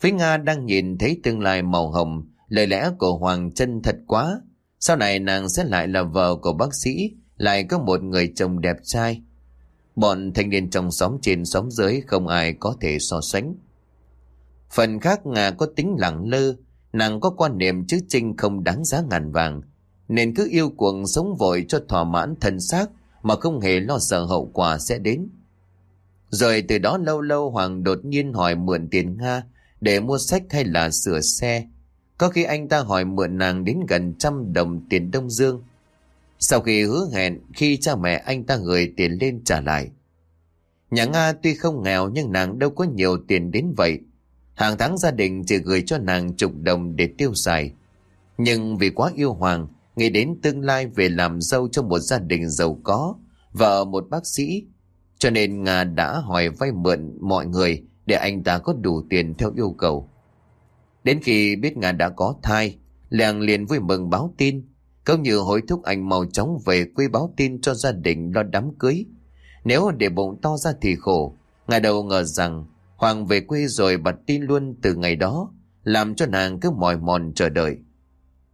Với Nga đang nhìn thấy tương lai màu hồng, lời lẽ của Hoàng chân thật quá. Sau này nàng sẽ lại là vợ của bác sĩ, lại có một người chồng đẹp trai. Bọn thanh niên trong xóm trên xóm dưới không ai có thể so sánh. Phần khác Nga có tính lặng lơ, nàng có quan niệm chữ trinh không đáng giá ngàn vàng, nên cứ yêu cuồng sống vội cho thỏa mãn thân xác mà không hề lo sợ hậu quả sẽ đến. Rồi từ đó lâu lâu Hoàng đột nhiên hỏi mượn tiền Nga để mua sách hay là sửa xe. Có khi anh ta hỏi mượn nàng đến gần trăm đồng tiền Đông Dương. Sau khi hứa hẹn khi cha mẹ anh ta gửi tiền lên trả lại. Nhà Nga tuy không nghèo nhưng nàng đâu có nhiều tiền đến vậy. Hàng tháng gia đình chỉ gửi cho nàng chục đồng để tiêu xài. Nhưng vì quá yêu Hoàng, nghĩ đến tương lai về làm dâu cho một gia đình giàu có, vợ một bác sĩ. Cho nên Nga đã hỏi vay mượn mọi người để anh ta có đủ tiền theo yêu cầu. Đến khi biết Nga đã có thai, làng liền vui mừng báo tin, Công như hối thúc anh mau chóng về quê báo tin cho gia đình lo đám cưới. Nếu để bụng to ra thì khổ, Ngài đâu ngờ rằng Hoàng về quê rồi bật tin luôn từ ngày đó, làm cho nàng cứ mỏi mòn chờ đợi.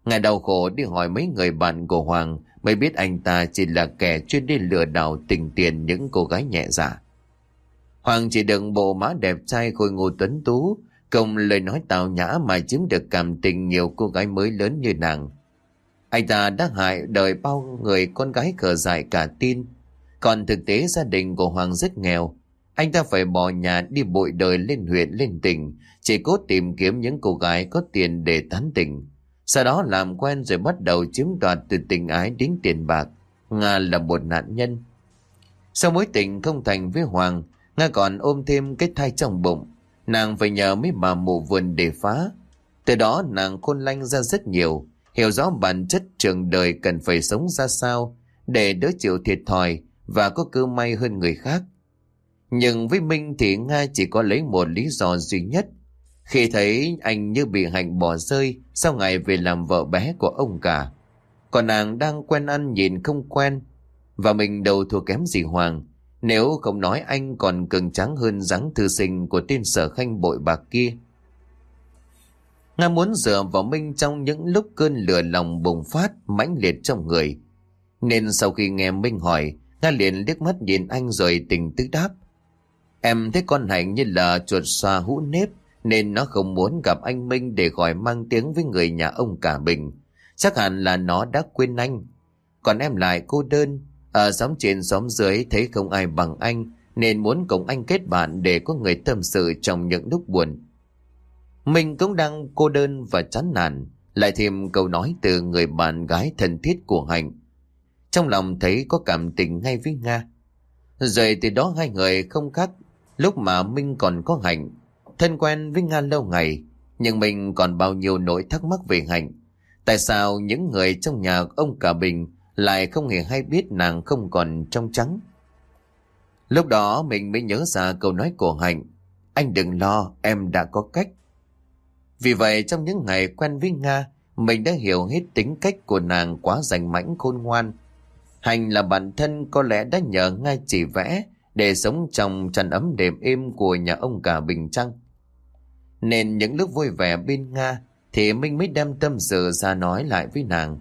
Ngài đau khổ đi hỏi mấy người bạn của Hoàng mới biết anh ta chỉ là kẻ chuyên đi lừa đảo tình tiền những cô gái nhẹ dạ. Hoàng chỉ đựng bộ má đẹp trai khôi ngô tuấn tú, công lời nói tào nhã mà chiếm được cảm tình nhiều cô gái mới lớn như nàng. Anh ta đã hại đời bao người con gái cờ dại cả tin. Còn thực tế gia đình của Hoàng rất nghèo. Anh ta phải bỏ nhà đi bội đời lên huyện lên tỉnh, chỉ cố tìm kiếm những cô gái có tiền để tán tỉnh. Sau đó làm quen rồi bắt đầu chiếm đoạt từ tình ái đến tiền bạc. Nga là một nạn nhân. Sau mối tình không thành với Hoàng, Nga còn ôm thêm cái thai trong bụng. Nàng phải nhờ mấy bà mụ vườn để phá. Từ đó nàng khôn lanh ra rất nhiều, hiểu rõ bản chất trường đời cần phải sống ra sao để đỡ chịu thiệt thòi và có cơ may hơn người khác. Nhưng với Minh thì Nga chỉ có lấy một lý do duy nhất khi thấy anh như bị hạnh bỏ rơi sau ngày về làm vợ bé của ông cả. Còn nàng đang quen ăn nhìn không quen. Và mình đâu thua kém gì Hoàng. Nếu không nói anh còn cường trắng hơn dáng thư sinh của tên sở khanh bội bạc kia. Nga muốn dựa vào Minh trong những lúc cơn lửa lòng bùng phát mãnh liệt trong người. Nên sau khi nghe Minh hỏi, Nga liền liếc mắt nhìn anh rồi tình tứ đáp. Em thấy con Hạnh như là chuột xoa hũ nếp, nên nó không muốn gặp anh Minh để gọi mang tiếng với người nhà ông cả Bình. Chắc hẳn là nó đã quên anh. Còn em lại cô đơn, Ờ, ở xóm trên xóm dưới thấy không ai bằng anh, nên muốn cùng anh kết bạn để có người tâm sự trong những lúc buồn. Mình cũng đang cô đơn và chán nản, lại thêm câu nói từ người bạn gái thân thiết của Hạnh. Trong lòng thấy có cảm tình ngay với Nga. Rồi từ đó hai người không khác lúc mà Minh còn có Hạnh Thân quen với Nga lâu ngày, nhưng mình còn bao nhiêu nỗi thắc mắc về Hạnh. Tại sao những người trong nhà ông cả Bình lại không hề hay biết nàng không còn trong trắng? Lúc đó mình mới nhớ ra câu nói của Hạnh. Anh đừng lo, em đã có cách. Vì vậy trong những ngày quen với Nga, mình đã hiểu hết tính cách của nàng quá rành mãnh khôn ngoan. Hành là bản thân có lẽ đã nhờ Nga chỉ vẽ để sống trong trần ấm đềm êm của nhà ông cả Bình Trăng. Nên những lúc vui vẻ bên Nga thì mình mới đem tâm sự ra nói lại với nàng.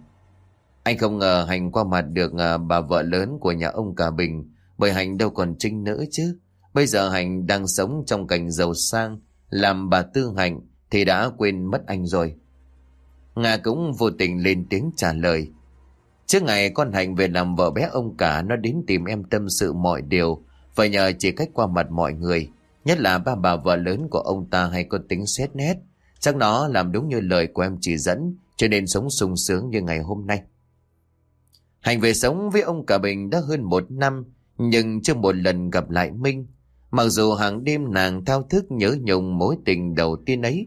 Anh không ngờ Hành qua mặt được à, bà vợ lớn của nhà ông Cả Bình bởi Hành đâu còn trinh nữ chứ. Bây giờ Hành đang sống trong cảnh giàu sang làm bà Tư hạnh thì đã quên mất anh rồi. Nga cũng vô tình lên tiếng trả lời. Trước ngày con hạnh về làm vợ bé ông cả nó đến tìm em tâm sự mọi điều và nhờ chỉ cách qua mặt mọi người. Nhất là ba bà vợ lớn của ông ta hay có tính xét nét. Chắc nó làm đúng như lời của em chỉ dẫn, cho nên sống sung sướng như ngày hôm nay. Hành về sống với ông Cả Bình đã hơn một năm, nhưng chưa một lần gặp lại Minh. Mặc dù hàng đêm nàng thao thức nhớ nhung mối tình đầu tiên ấy.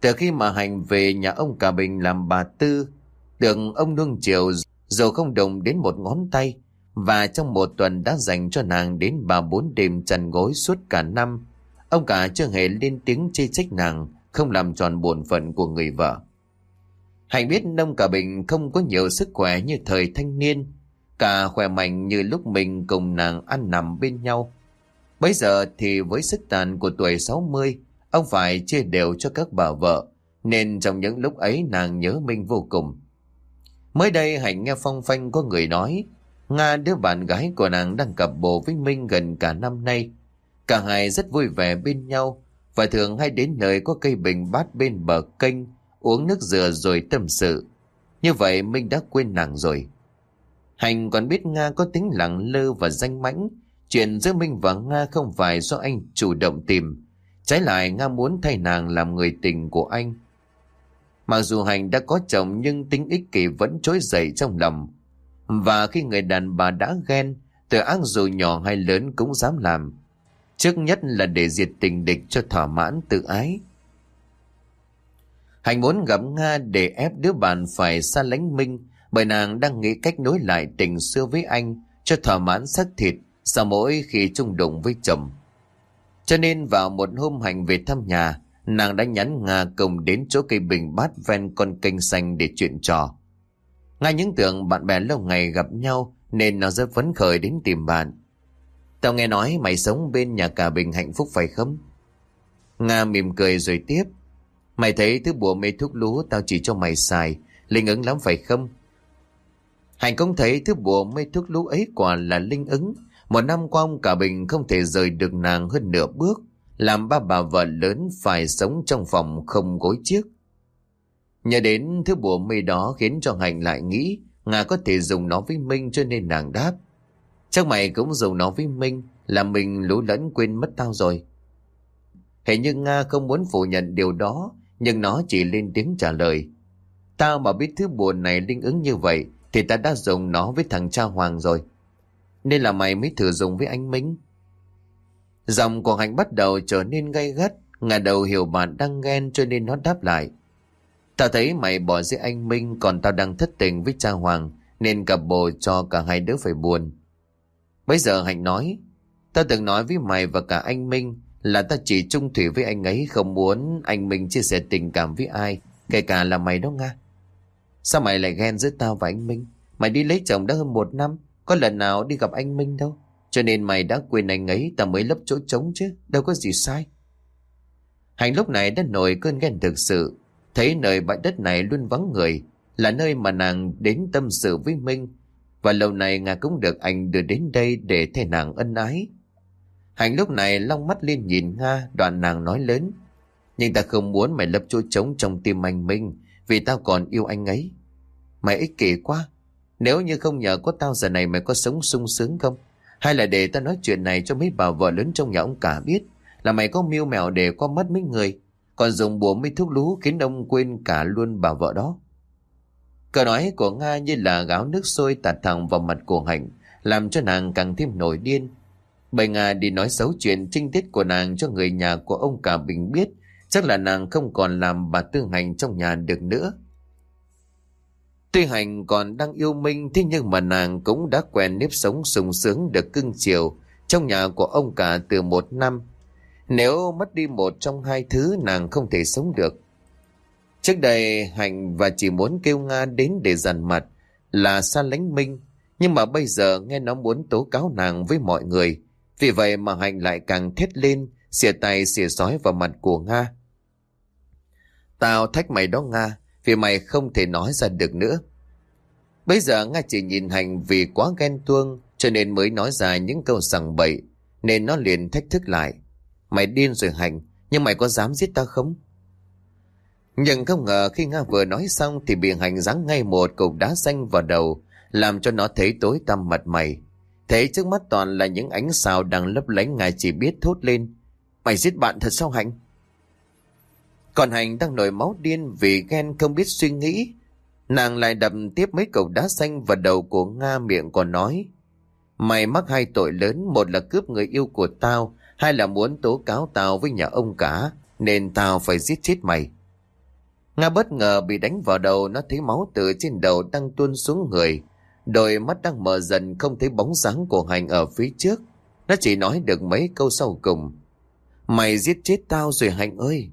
Từ khi mà Hành về nhà ông Cả Bình làm bà Tư, được ông nuông chiều dù không đồng đến một ngón tay, và trong một tuần đã dành cho nàng đến ba bốn đêm trần gối suốt cả năm. Ông cả chưa hề lên tiếng chê trách nàng, không làm tròn bổn phận của người vợ. Hạnh biết nông cả bình không có nhiều sức khỏe như thời thanh niên, cả khỏe mạnh như lúc mình cùng nàng ăn nằm bên nhau. Bây giờ thì với sức tàn của tuổi 60, ông phải chia đều cho các bà vợ, nên trong những lúc ấy nàng nhớ Minh vô cùng. Mới đây Hạnh nghe phong phanh có người nói, Nga đứa bạn gái của nàng đang cặp bồ với Minh gần cả năm nay. Cả hai rất vui vẻ bên nhau và thường hay đến nơi có cây bình bát bên bờ kênh uống nước dừa rồi tâm sự. Như vậy Minh đã quên nàng rồi. Hành còn biết Nga có tính lặng lơ và danh mãnh. Chuyện giữa Minh và Nga không phải do anh chủ động tìm. Trái lại Nga muốn thay nàng làm người tình của anh. Mặc dù Hành đã có chồng nhưng tính ích kỷ vẫn trỗi dậy trong lòng. Và khi người đàn bà đã ghen, từ ác dù nhỏ hay lớn cũng dám làm. Trước nhất là để diệt tình địch cho thỏa mãn tự ái. Hành muốn gặp Nga để ép đứa bạn phải xa lánh Minh bởi nàng đang nghĩ cách nối lại tình xưa với anh cho thỏa mãn xác thịt sau mỗi khi chung đụng với chồng. Cho nên vào một hôm hành về thăm nhà, nàng đã nhắn Nga cùng đến chỗ cây bình bát ven con kênh xanh để chuyện trò. Nga những tưởng bạn bè lâu ngày gặp nhau nên nó rất phấn khởi đến tìm bạn. Tao nghe nói mày sống bên nhà cả bình hạnh phúc phải không? Nga mỉm cười rồi tiếp. Mày thấy thứ bùa mê thuốc lú tao chỉ cho mày xài, linh ứng lắm phải không? Hành cũng thấy thứ bùa mê thuốc lú ấy quả là linh ứng. Một năm qua ông cả bình không thể rời được nàng hơn nửa bước, làm ba bà vợ lớn phải sống trong phòng không gối chiếc. Nhờ đến thứ bùa mê đó khiến cho Hành lại nghĩ Nga có thể dùng nó với Minh cho nên nàng đáp. Chắc mày cũng dùng nó với Minh là mình lũ lẫn quên mất tao rồi. thế như Nga không muốn phủ nhận điều đó nhưng nó chỉ lên tiếng trả lời. Tao mà biết thứ buồn này linh ứng như vậy, thì ta đã dùng nó với thằng cha Hoàng rồi. Nên là mày mới thử dùng với anh Minh. Dòng của Hạnh bắt đầu trở nên gay gắt. Ngà đầu hiểu bạn đang ghen cho nên nó đáp lại. Tao thấy mày bỏ giữa anh Minh, còn tao đang thất tình với cha Hoàng, nên cặp bồ cho cả hai đứa phải buồn. Bây giờ Hạnh nói Tao từng nói với mày và cả anh Minh là ta chỉ trung thủy với anh ấy, không muốn anh Minh chia sẻ tình cảm với ai, kể cả là mày đó Nga. Sao mày lại ghen giữa tao và anh Minh? Mày đi lấy chồng đã hơn một năm, có lần nào đi gặp anh Minh đâu. Cho nên mày đã quên anh ấy tao mới lấp chỗ trống chứ. Đâu có gì sai. Hành lúc này đã nổi cơn ghen thực sự. Thấy nơi bãi đất này luôn vắng người. Là nơi mà nàng đến tâm sự với Minh. Và lâu này ngà cũng được anh đưa đến đây để thay nàng ân ái. Hành lúc này long mắt lên nhìn Nga, đoạn nàng nói lớn. Nhưng ta không muốn mày lấp chỗ trống trong tim anh Minh, vì tao còn yêu anh ấy. Mày ích kỷ quá. Nếu như không nhờ có tao giờ này mày có sống sung sướng không? Hay là để tao nói chuyện này cho mấy bà vợ lớn trong nhà ông cả biết, là mày có mưu mèo để qua mất mấy người, còn dùng bùa mấy thuốc lú khiến ông quên cả luôn bà vợ đó. Câu nói của Nga như là gáo nước sôi tạt thẳng vào mặt của Hạnh làm cho nàng càng thêm nổi điên. Bà Nga đi nói xấu chuyện trinh tiết của nàng cho người nhà của ông cả Bình biết chắc là nàng không còn làm bà tương hành trong nhà được nữa. Tuy Hành còn đang yêu Minh, thế nhưng mà nàng cũng đã quen nếp sống sung sướng được cưng chiều trong nhà của ông cả từ một năm. Nếu mất đi một trong hai thứ, nàng không thể sống được. Trước đây, Hành và chỉ muốn kêu Nga đến để dằn mặt, là xa lánh Minh. Nhưng mà bây giờ nghe nó muốn tố cáo nàng với mọi người. Vì vậy mà Hành lại càng thét lên, xỉa tay xỉa sói vào mặt của Nga. Tao thách mày đó Nga, vì mày không thể nói ra được nữa. Bây giờ Nga chỉ nhìn Hành vì quá ghen tuông cho nên mới nói ra những câu sằng bậy nên nó liền thách thức lại. Mày điên rồi Hành, nhưng mày có dám giết ta không? Nhưng không ngờ khi Nga vừa nói xong thì bị Hành giáng ngay một cục đá xanh vào đầu làm cho nó thấy tối tăm mặt mày. Thấy trước mắt toàn là những ánh sao đang lấp lánh ngài chỉ biết thốt lên. Mày giết bạn thật sao Hành? Còn Hành đang nổi máu điên vì ghen không biết suy nghĩ. Nàng lại đập tiếp mấy cục đá xanh vào đầu của Nga miệng còn nói. Mày mắc hai tội lớn, một là cướp người yêu của tao, hai là muốn tố cáo tao với nhà ông cả, nên tao phải giết chết mày. Nga bất ngờ bị đánh vào đầu, nó thấy máu từ trên đầu đang tuôn xuống người. Đôi mắt đang mở dần không thấy bóng dáng của Hành ở phía trước. Nó chỉ nói được mấy câu sau cùng. Mày giết chết tao rồi hạnh ơi!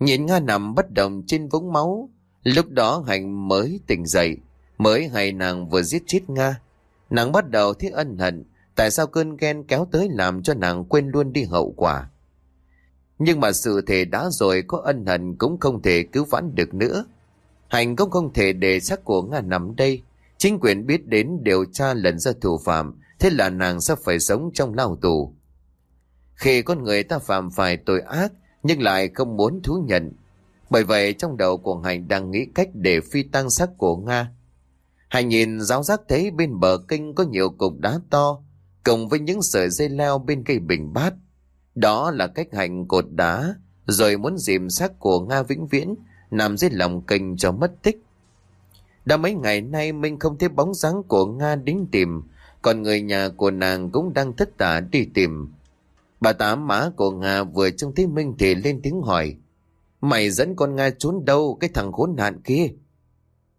Nhìn Nga nằm bất động trên vũng máu. Lúc đó Hạnh mới tỉnh dậy, mới hay nàng vừa giết chết Nga. Nàng bắt đầu thiết ân hận, tại sao cơn ghen kéo tới làm cho nàng quên luôn đi hậu quả. Nhưng mà sự thể đã rồi có ân hận cũng không thể cứu vãn được nữa. Hạnh cũng không thể để xác của Nga nằm đây. Chính quyền biết đến điều tra lần ra thủ phạm, thế là nàng sẽ phải sống trong lao tù. Khi con người ta phạm phải tội ác, nhưng lại không muốn thú nhận. Bởi vậy trong đầu của Hành đang nghĩ cách để phi tăng sắc của Nga. Hành nhìn giáo giác thấy bên bờ kinh có nhiều cục đá to, cùng với những sợi dây leo bên cây bình bát. Đó là cách Hành cột đá, rồi muốn dìm xác của Nga vĩnh viễn, nằm dưới lòng kênh cho mất tích. Đã mấy ngày nay Minh không thấy bóng dáng của Nga đến tìm, còn người nhà của nàng cũng đang thất tả đi tìm. Bà tám má của Nga vừa trông thấy Minh thì lên tiếng hỏi. Mày dẫn con Nga trốn đâu cái thằng khốn nạn kia?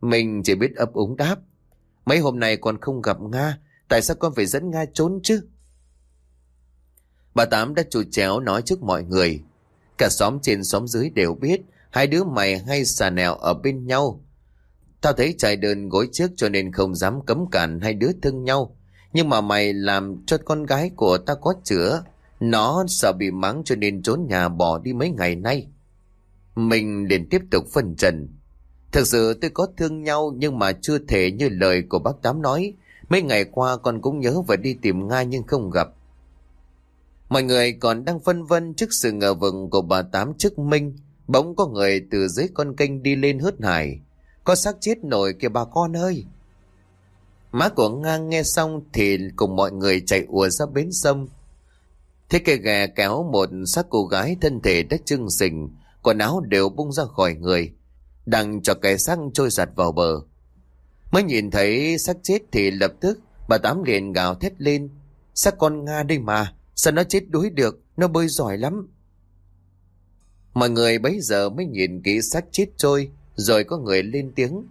Mình chỉ biết ấp úng đáp. Mấy hôm nay còn không gặp Nga, tại sao con phải dẫn Nga trốn chứ? Bà Tám đã chủ chéo nói trước mọi người. Cả xóm trên xóm dưới đều biết hai đứa mày hay xà nèo ở bên nhau. Tao thấy trai đơn gối trước cho nên không dám cấm cản hai đứa thương nhau. Nhưng mà mày làm cho con gái của ta có chữa. Nó sợ bị mắng cho nên trốn nhà bỏ đi mấy ngày nay. Mình liền tiếp tục phân trần. Thực sự tôi có thương nhau nhưng mà chưa thể như lời của bác Tám nói. Mấy ngày qua con cũng nhớ và đi tìm Nga nhưng không gặp. Mọi người còn đang phân vân trước sự ngờ vực của bà Tám trước Minh. Bỗng có người từ dưới con kênh đi lên hớt hải. Có xác chết nổi kìa bà con ơi. Má của Ngang nghe xong thì cùng mọi người chạy ùa ra bến sông. Thế cây gà kéo một xác cô gái thân thể đã trưng sình, quần áo đều bung ra khỏi người, đang cho cái xác trôi giặt vào bờ. Mới nhìn thấy xác chết thì lập tức bà Tám liền gào thét lên. Xác con Nga đây mà, sao nó chết đuối được, nó bơi giỏi lắm. Mọi người bấy giờ mới nhìn kỹ xác chết trôi, rồi có người lên tiếng.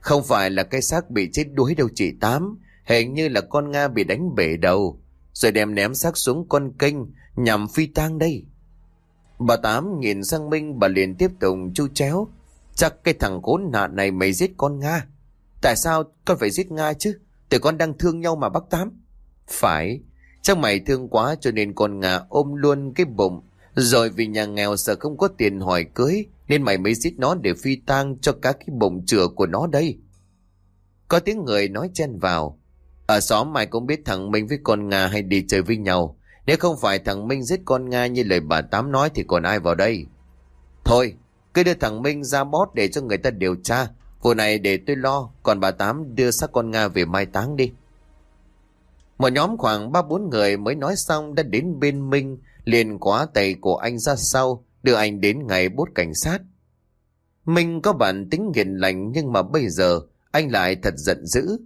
Không phải là cái xác bị chết đuối đâu chị Tám, hình như là con Nga bị đánh bể đầu, rồi đem ném xác xuống con kênh nhằm phi tang đây. Bà Tám nhìn sang Minh bà liền tiếp tục chu chéo. Chắc cái thằng khốn nạn này mày giết con Nga. Tại sao con phải giết Nga chứ? Tụi con đang thương nhau mà bác Tám. Phải, chắc mày thương quá cho nên con Nga ôm luôn cái bụng. Rồi vì nhà nghèo sợ không có tiền hỏi cưới nên mày mới giết nó để phi tang cho các cái bụng chừa của nó đây. Có tiếng người nói chen vào. Ở xóm mày cũng biết thằng Minh với con Nga hay đi chơi với nhau. Nếu không phải thằng Minh giết con Nga như lời bà Tám nói thì còn ai vào đây? Thôi, cứ đưa thằng Minh ra bót để cho người ta điều tra. Vụ này để tôi lo, còn bà Tám đưa xác con Nga về mai táng đi. Một nhóm khoảng ba bốn người mới nói xong đã đến bên Minh, liền quá tay của anh ra sau, đưa anh đến ngày bốt cảnh sát. Minh có bản tính hiền lành nhưng mà bây giờ anh lại thật giận dữ,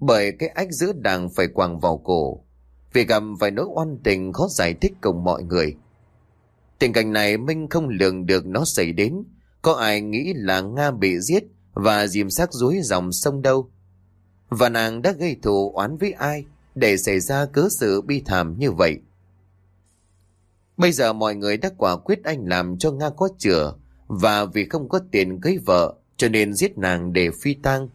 bởi cái ách giữ đàng phải quàng vào cổ. Vì gặp phải nỗi oan tình khó giải thích cùng mọi người. Tình cảnh này Minh không lường được nó xảy đến. Có ai nghĩ là Nga bị giết và dìm xác dối dòng sông đâu. Và nàng đã gây thù oán với ai để xảy ra cớ sự bi thảm như vậy. Bây giờ mọi người đã quả quyết anh làm cho Nga có chữa và vì không có tiền cưới vợ cho nên giết nàng để phi tang.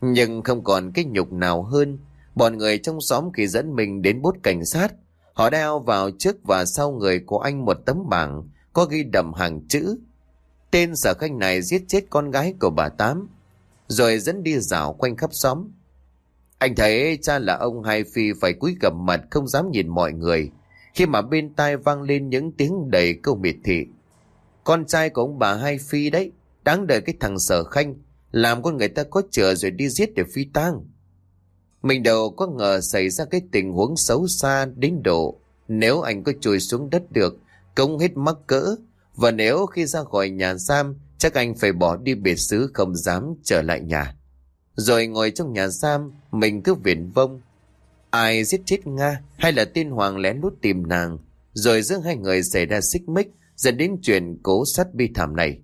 Nhưng không còn cái nhục nào hơn Bọn người trong xóm khi dẫn mình đến bốt cảnh sát, họ đeo vào trước và sau người của anh một tấm bảng có ghi đậm hàng chữ. Tên sở khanh này giết chết con gái của bà Tám, rồi dẫn đi dạo quanh khắp xóm. Anh thấy cha là ông Hai Phi phải cúi gầm mặt không dám nhìn mọi người, khi mà bên tai vang lên những tiếng đầy câu miệt thị. Con trai của ông bà Hai Phi đấy, đáng đời cái thằng sở khanh, làm con người ta có chữa rồi đi giết để phi tang. Mình đâu có ngờ xảy ra cái tình huống xấu xa đến độ nếu anh có chui xuống đất được, công hết mắc cỡ. Và nếu khi ra khỏi nhà giam, chắc anh phải bỏ đi biệt xứ không dám trở lại nhà. Rồi ngồi trong nhà giam, mình cứ viển vông. Ai giết chết Nga hay là tên Hoàng lén lút tìm nàng, rồi giữa hai người xảy ra xích mích dẫn đến chuyện cố sát bi thảm này.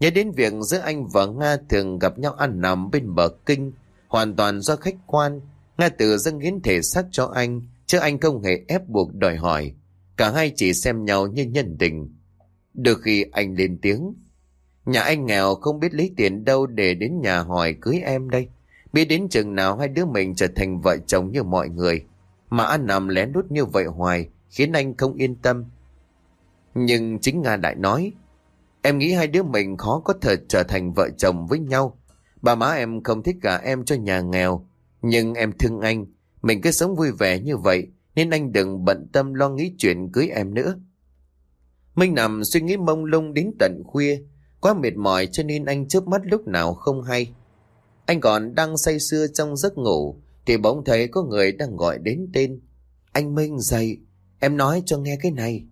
Nhớ đến việc giữa anh và Nga thường gặp nhau ăn nằm bên bờ kinh, hoàn toàn do khách quan. Nga tự dâng hiến thể xác cho anh, chứ anh không hề ép buộc đòi hỏi. Cả hai chỉ xem nhau như nhân tình. Được khi anh lên tiếng, nhà anh nghèo không biết lấy tiền đâu để đến nhà hỏi cưới em đây. Biết đến chừng nào hai đứa mình trở thành vợ chồng như mọi người. Mà An nằm lén lút như vậy hoài, khiến anh không yên tâm. Nhưng chính Nga lại nói, em nghĩ hai đứa mình khó có thể trở thành vợ chồng với nhau. Bà má em không thích gả em cho nhà nghèo, nhưng em thương anh, mình cứ sống vui vẻ như vậy, nên anh đừng bận tâm lo nghĩ chuyện cưới em nữa. Minh nằm suy nghĩ mông lung đến tận khuya, quá mệt mỏi cho nên anh chớp mắt lúc nào không hay. Anh còn đang say sưa trong giấc ngủ, thì bỗng thấy có người đang gọi đến tên. Anh Minh dậy, em nói cho nghe cái này.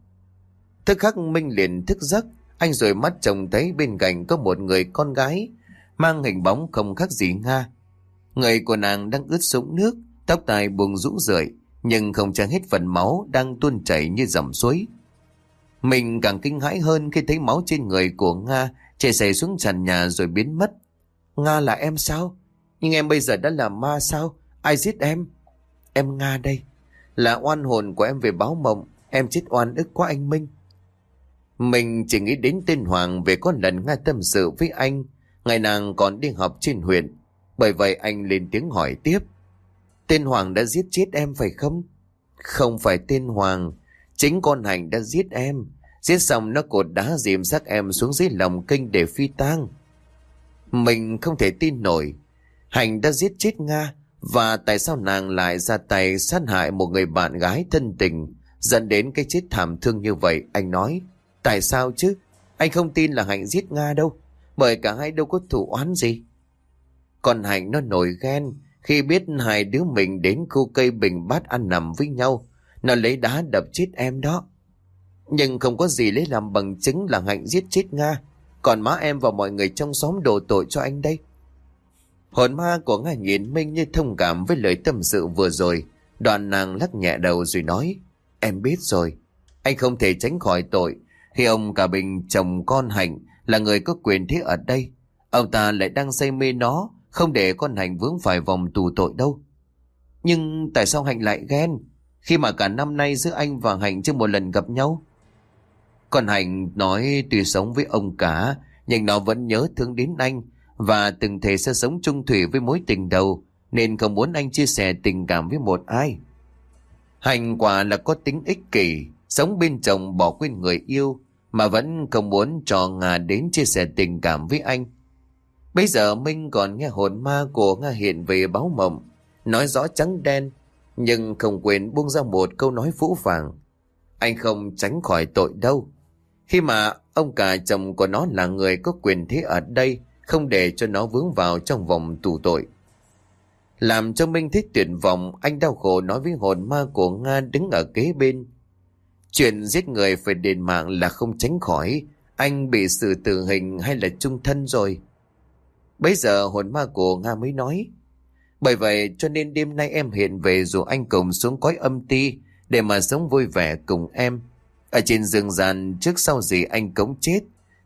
Thức khắc Minh liền thức giấc, anh rồi mắt chồng thấy bên cạnh có một người con gái, mang hình bóng không khác gì Nga. Người của nàng đang ướt sũng nước, tóc tai buông rũ rượi, nhưng không trang hết phần máu đang tuôn chảy như dòng suối. Mình càng kinh hãi hơn khi thấy máu trên người của Nga chảy xảy xuống sàn nhà rồi biến mất. Nga là em sao? Nhưng em bây giờ đã là ma sao? Ai giết em? Em Nga đây. Là oan hồn của em về báo mộng. Em chết oan ức quá anh Minh. Mình chỉ nghĩ đến tên Hoàng về có lần Nga tâm sự với anh. Ngày nàng còn đi học trên huyện. Bởi vậy anh lên tiếng hỏi tiếp. Tên Hoàng đã giết chết em phải không? Không phải tên Hoàng. Chính con Hành đã giết em. Giết xong nó cột đá dìm xác em xuống dưới lòng kinh để phi tang. Mình không thể tin nổi. Hành đã giết chết Nga. Và tại sao nàng lại ra tay sát hại một người bạn gái thân tình, dẫn đến cái chết thảm thương như vậy? Anh nói, tại sao chứ? Anh không tin là Hạnh giết Nga đâu, bởi cả hai đâu có thủ oán gì. Còn Hạnh nó nổi ghen khi biết hai đứa mình đến khu cây bình bát ăn nằm với nhau. Nó lấy đá đập chết em đó. Nhưng không có gì lấy làm bằng chứng là Hạnh giết chết Nga còn má em và mọi người trong xóm đổ tội cho anh đây Hồn ma của ngài nhìn Minh như thông cảm với lời tâm sự vừa rồi. Đoàn nàng lắc nhẹ đầu rồi nói. Em biết rồi. Anh không thể tránh khỏi tội. Khi ông cả bình chồng con Hạnh là người có quyền thế ở đây. Ông ta lại đang say mê nó. Không để con Hạnh vướng phải vòng tù tội đâu. Nhưng tại sao Hạnh lại ghen? Khi mà cả năm nay giữa anh và Hạnh chưa một lần gặp nhau còn Hạnh nói tuy sống với ông cả nhưng nó vẫn nhớ thương đến anh và từng thể sẽ sống chung thủy với mối tình đầu nên không muốn anh chia sẻ tình cảm với một ai. hạnh quả là có tính ích kỷ, sống bên chồng bỏ quên người yêu mà vẫn không muốn cho Nga đến chia sẻ tình cảm với anh. Bây giờ Minh còn nghe hồn ma của Nga hiện về báo mộng, nói rõ trắng đen, nhưng không quên buông ra một câu nói phũ phàng. Anh không tránh khỏi tội đâu. Khi mà ông cả chồng của nó là người có quyền thế ở đây, không để cho nó vướng vào trong vòng tù tội. Làm cho Minh thích tuyệt vọng, anh đau khổ nói với hồn ma của Nga đứng ở kế bên. Chuyện giết người phải đền mạng là không tránh khỏi, anh bị xử tử hình hay là trung thân rồi. Bây giờ hồn ma của Nga mới nói, bởi vậy cho nên đêm nay em hiện về dù anh cùng xuống cõi âm ti để mà sống vui vẻ cùng em. Ở trên dương gian trước sau gì anh cống chết,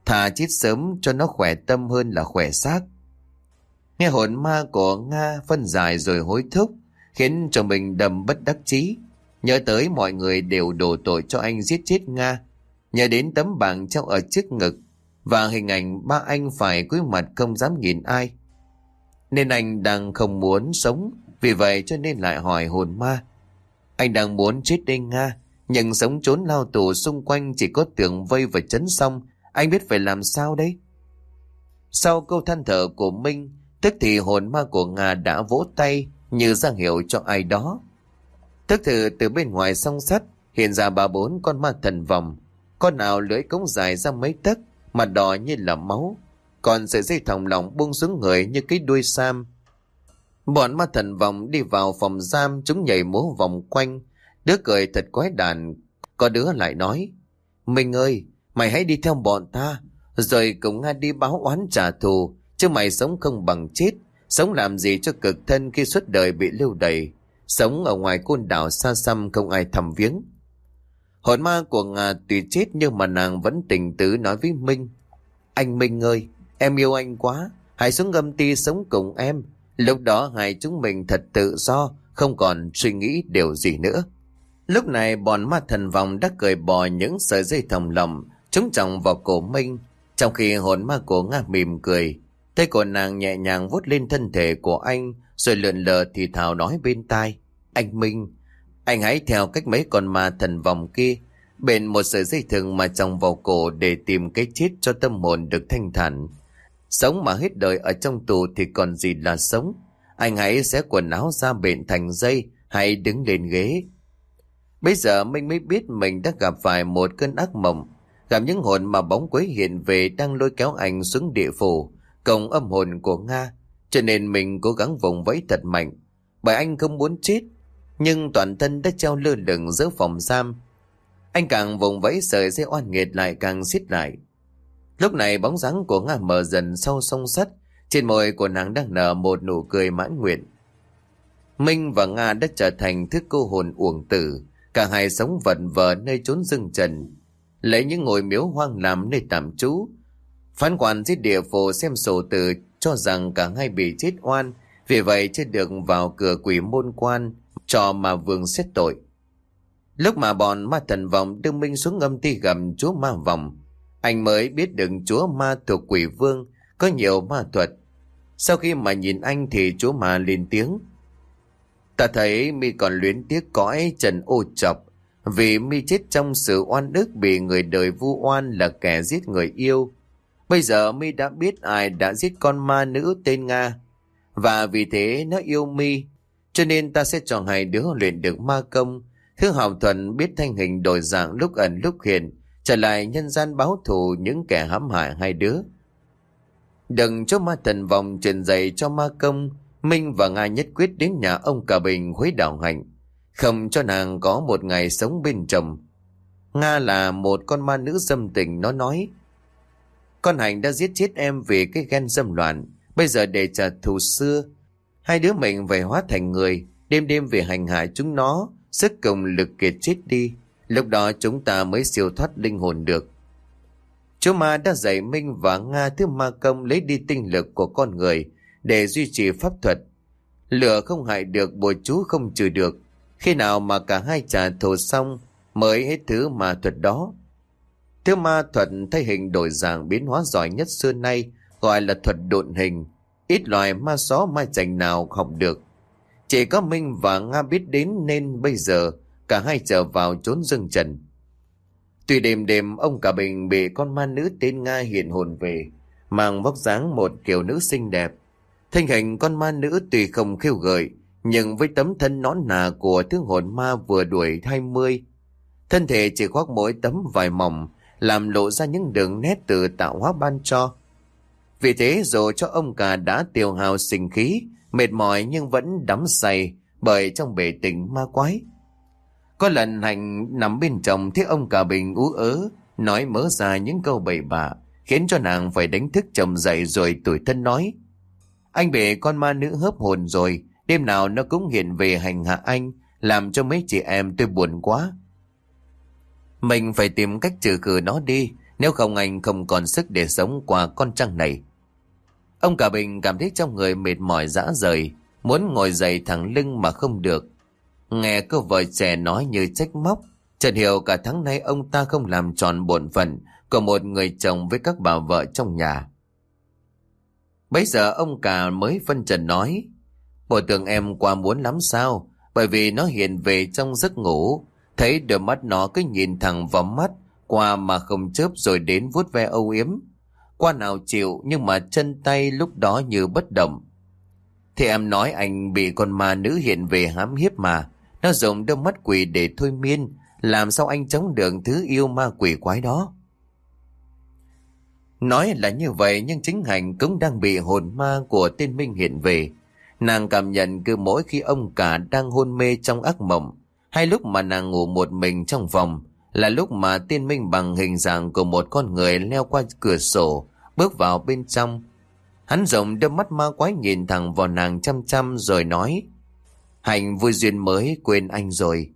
Thà chết sớm cho nó khỏe tâm hơn là khỏe xác. Nghe hồn ma của Nga phân dài rồi hối thúc, khiến cho mình đầm bất đắc chí. Nhớ tới mọi người đều đổ tội cho anh giết chết Nga. Nhớ đến tấm bảng treo ở trước ngực và hình ảnh ba anh phải cúi mặt không dám nhìn ai. Nên anh đang không muốn sống, vì vậy cho nên lại hỏi hồn ma. Anh đang muốn chết đây Nga, nhưng sống trốn lao tù xung quanh chỉ có tường vây và chấn xong anh biết phải làm sao đấy? Sau câu than thở của Minh, tức thì hồn ma của Nga đã vỗ tay như ra hiệu cho ai đó. Tức thì từ bên ngoài song sắt hiện ra ba bốn con ma thần vòng. Con nào lưỡi cống dài ra mấy tấc, mặt đỏ như là máu. Còn sợi dây thòng lọng buông xuống người như cái đuôi sam. Bọn ma thần vòng đi vào phòng giam chúng nhảy múa vòng quanh. Đứa cười thật quái đàn. Có đứa lại nói. Minh ơi, Mày hãy đi theo bọn ta, rồi cùng Nga đi báo oán trả thù, chứ mày sống không bằng chết. Sống làm gì cho cực thân khi suốt đời bị lưu đày. Sống ở ngoài côn đảo xa xăm không ai thầm viếng. Hồn ma của Nga tuy chết nhưng mà nàng vẫn tình tứ nói với Minh. Anh Minh ơi, em yêu anh quá. Hãy xuống ngâm ti sống cùng em. Lúc đó hai chúng mình thật tự do, không còn suy nghĩ điều gì nữa. Lúc này bọn ma thần vòng đã cởi bỏ những sợi dây thòng lồng trúng trọng vào cổ Minh, trong khi hồn ma của Nga mỉm cười. Tay của nàng nhẹ nhàng vuốt lên thân thể của anh, rồi lượn lờ thì thào nói bên tai. Anh Minh, anh hãy theo cách mấy con ma thần vòng kia, bền một sợi dây thừng mà tròng vào cổ để tìm cái chết cho tâm hồn được thanh thản. Sống mà hết đời ở trong tù thì còn gì là sống. Anh hãy xé quần áo ra bện thành dây, hãy đứng lên ghế. Bây giờ Minh mới biết mình đã gặp phải một cơn ác mộng gặp những hồn mà bóng quấy hiện về đang lôi kéo anh xuống địa phủ, cổng âm hồn của Nga, cho nên mình cố gắng vùng vẫy thật mạnh, bởi anh không muốn chết, nhưng toàn thân đã treo lơ lửng giữa phòng giam. Anh càng vùng vẫy sợi dây oan nghiệt lại càng xiết lại. Lúc này bóng dáng của Nga mờ dần sau sông sắt, Trên môi của nàng đang nở một nụ cười mãn nguyện. Minh và Nga đã trở thành thứ cô hồn uổng tử. Cả hai sống vẩn vờ nơi trốn rừng trần. Lấy những ngôi miếu hoang làm nơi tạm trú. Phán quản giết địa phổ xem sổ tử cho rằng cả hai bị chết oan. Vì vậy chưa được vào cửa quỷ môn quan cho mà vương xét tội. Lúc mà bọn ma thần vòng đưa Minh xuống ngâm ti gầm chúa ma vòng, anh mới biết được chúa ma thuộc quỷ vương có nhiều ma thuật. Sau khi mà nhìn anh thì chúa ma lên tiếng. Ta thấy mi còn luyến tiếc cõi trần ô chọc, vì mi chết trong sự oan đức bị người đời vu oan là kẻ giết người yêu. Bây giờ mi đã biết ai đã giết con ma nữ tên Nga, và vì thế nó yêu mi, cho nên ta sẽ cho hai đứa luyện được ma công. Thứ học thuần biết thanh hình đổi dạng lúc ẩn lúc hiện, trở lại nhân gian báo thù những kẻ hãm hại hai đứa. Đừng cho ma thần vòng truyền dạy cho ma công, Minh và Nga nhất quyết đến nhà ông Cả Bình Huế đảo hạnh, không cho nàng có một ngày sống bên chồng. Nga là một con ma nữ dâm tình nó nói, con Hạnh đã giết chết em vì cái ghen dâm loạn, bây giờ để trả thù xưa, hai đứa mình phải hóa thành người, đêm đêm về hành hại chúng nó, sức cùng lực kiệt chết đi, lúc đó chúng ta mới siêu thoát linh hồn được. Chú ma đã dạy Minh và Nga thứ ma công lấy đi tinh lực của con người để duy trì pháp thuật. Lửa không hại được, bùa chú không trừ được. Khi nào mà cả hai trả thù xong mới hết thứ ma thuật đó. Thứ ma thuật thay hình đổi dạng biến hóa giỏi nhất xưa nay gọi là thuật độn hình. Ít loài ma xó ma chành nào học được. Chỉ có Minh và Nga biết đến nên bây giờ cả hai trở vào trốn rừng trần. Tuy đêm đêm ông cả bình bị con ma nữ tên Nga hiện hồn về, mang vóc dáng một kiểu nữ xinh đẹp. Thanh hình con ma nữ tuy không khiêu gợi, nhưng với tấm thân nón nà của thương hồn ma vừa đuổi 20, thân thể chỉ khoác mỗi tấm vải mỏng, làm lộ ra những đường nét từ tạo hóa ban cho. Vì thế dù cho ông cả đã tiêu hào sinh khí, mệt mỏi nhưng vẫn đắm say bởi trong bể tình ma quái. Có lần Hành nằm bên chồng thấy ông cả bình ú ớ, nói mớ ra những câu bậy bạ, khiến cho nàng phải đánh thức chồng dậy rồi tuổi thân nói. Anh bị con ma nữ hớp hồn rồi, đêm nào nó cũng hiện về hành hạ anh, làm cho mấy chị em tôi buồn quá. Mình phải tìm cách trừ khử nó đi, nếu không anh không còn sức để sống qua con trăng này. Ông cả bình cảm thấy trong người mệt mỏi dã rời, muốn ngồi dậy thẳng lưng mà không được. Nghe cô vợ trẻ nói như trách móc, Trần hiểu cả tháng nay ông ta không làm tròn bổn phận của một người chồng với các bà vợ trong nhà. Bây giờ ông cả mới phân trần nói, Bộ tưởng em qua muốn lắm sao, bởi vì nó hiện về trong giấc ngủ, thấy đôi mắt nó cứ nhìn thẳng vào mắt, qua mà không chớp rồi đến vuốt ve âu yếm. Qua nào chịu nhưng mà chân tay lúc đó như bất động. Thì em nói anh bị con ma nữ hiện về hãm hiếp mà, nó dùng đôi mắt quỷ để thôi miên, làm sao anh chống được thứ yêu ma quỷ quái đó? Nói là như vậy nhưng chính hành cũng đang bị hồn ma của tên Minh hiện về. Nàng cảm nhận cứ mỗi khi ông cả đang hôn mê trong ác mộng, hay lúc mà nàng ngủ một mình trong phòng, là lúc mà tiên minh bằng hình dạng của một con người leo qua cửa sổ, bước vào bên trong. Hắn rộng đôi mắt ma quái nhìn thẳng vào nàng chăm chăm rồi nói, Hạnh vui duyên mới quên anh rồi.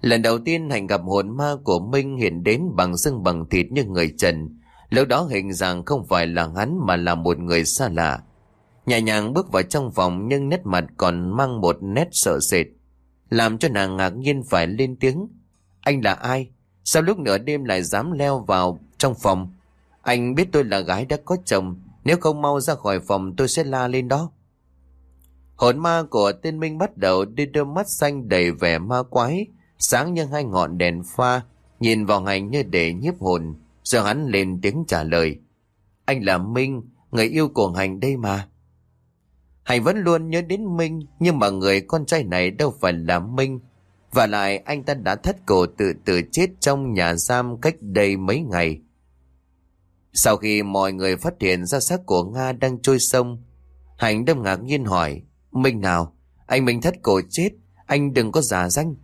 Lần đầu tiên hành gặp hồn ma của Minh hiện đến bằng xương bằng thịt như người trần. Lúc đó hình dạng không phải là hắn mà là một người xa lạ. Nhẹ nhàng bước vào trong phòng nhưng nét mặt còn mang một nét sợ sệt. Làm cho nàng ngạc nhiên phải lên tiếng. Anh là ai? Sao lúc nửa đêm lại dám leo vào trong phòng? Anh biết tôi là gái đã có chồng. Nếu không mau ra khỏi phòng tôi sẽ la lên đó. Hồn ma của tên Minh bắt đầu đi đôi mắt xanh đầy vẻ ma quái, sáng như hai ngọn đèn pha, nhìn vào hành như để nhiếp hồn, Giờ hắn lên tiếng trả lời. Anh là Minh, người yêu của hành đây mà. Hành vẫn luôn nhớ đến Minh, nhưng mà người con trai này đâu phải là Minh. Và lại anh ta đã thất cổ tự tử chết trong nhà giam cách đây mấy ngày. Sau khi mọi người phát hiện ra xác của Nga đang trôi sông, Hành đâm ngạc nhiên hỏi, Minh nào, anh Minh thất cổ chết, anh đừng có giả danh.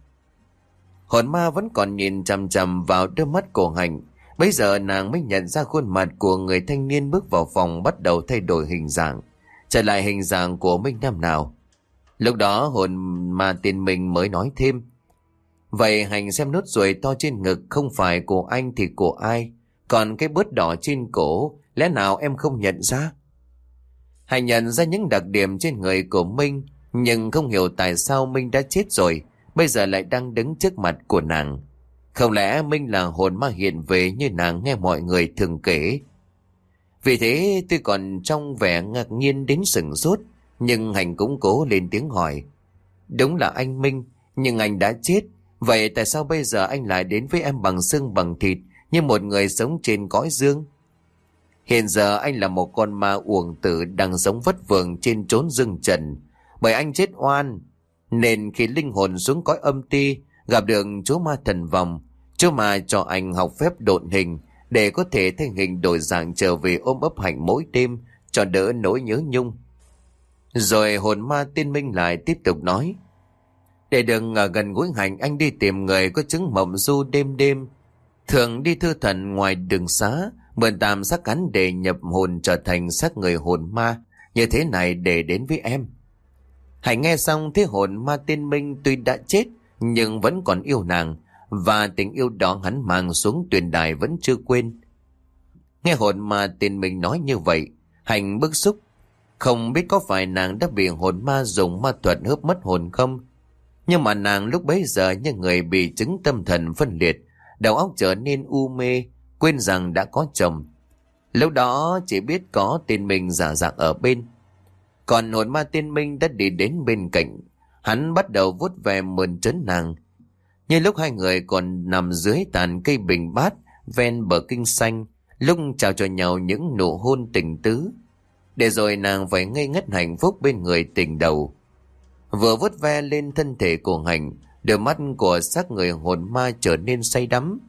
Hồn ma vẫn còn nhìn chằm chằm vào đôi mắt của Hành, Bây giờ nàng mới nhận ra khuôn mặt của người thanh niên bước vào phòng bắt đầu thay đổi hình dạng, trở lại hình dạng của Minh năm nào. Lúc đó hồn mà tiền mình mới nói thêm. Vậy hành xem nốt ruồi to trên ngực không phải của anh thì của ai, còn cái bớt đỏ trên cổ, lẽ nào em không nhận ra? Hành nhận ra những đặc điểm trên người của Minh, nhưng không hiểu tại sao Minh đã chết rồi, bây giờ lại đang đứng trước mặt của nàng. Không lẽ Minh là hồn ma hiện về như nàng nghe mọi người thường kể? Vì thế tôi còn trong vẻ ngạc nhiên đến sừng sốt, nhưng Hành cũng cố lên tiếng hỏi. Đúng là anh Minh, nhưng anh đã chết. Vậy tại sao bây giờ anh lại đến với em bằng xương bằng thịt như một người sống trên cõi dương? Hiện giờ anh là một con ma uổng tử đang sống vất vưởng trên trốn dương trần. Bởi anh chết oan, nên khi linh hồn xuống cõi âm ti, gặp được chú ma thần vòng, chú ma cho anh học phép độn hình để có thể thay hình đổi dạng trở về ôm ấp hạnh mỗi đêm cho đỡ nỗi nhớ nhung. Rồi hồn ma tiên minh lại tiếp tục nói. Để đừng ở gần gũi hành anh đi tìm người có chứng mộng du đêm đêm. Thường đi thư thần ngoài đường xá, mượn tạm xác cắn để nhập hồn trở thành xác người hồn ma, như thế này để đến với em. Hãy nghe xong thế hồn ma tiên minh tuy đã chết, nhưng vẫn còn yêu nàng, và tình yêu đó hắn mang xuống tuyền đài vẫn chưa quên. Nghe hồn ma tiên minh nói như vậy, Hành bức xúc không biết có phải nàng đã bị hồn ma dùng ma thuật hớp mất hồn không? Nhưng mà nàng lúc bấy giờ như người bị chứng tâm thần phân liệt, đầu óc trở nên u mê, quên rằng đã có chồng. Lúc đó chỉ biết có tên mình giả dạng ở bên. Còn hồn ma tiên minh đã đi đến bên cạnh. Hắn bắt đầu vuốt về mườn trấn nàng. Như lúc hai người còn nằm dưới tàn cây bình bát ven bờ kinh xanh, lúc chào cho nhau những nụ hôn tình tứ để rồi nàng phải ngây ngất hạnh phúc bên người tình đầu. Vừa vuốt ve lên thân thể của hành, đôi mắt của xác người hồn ma trở nên say đắm.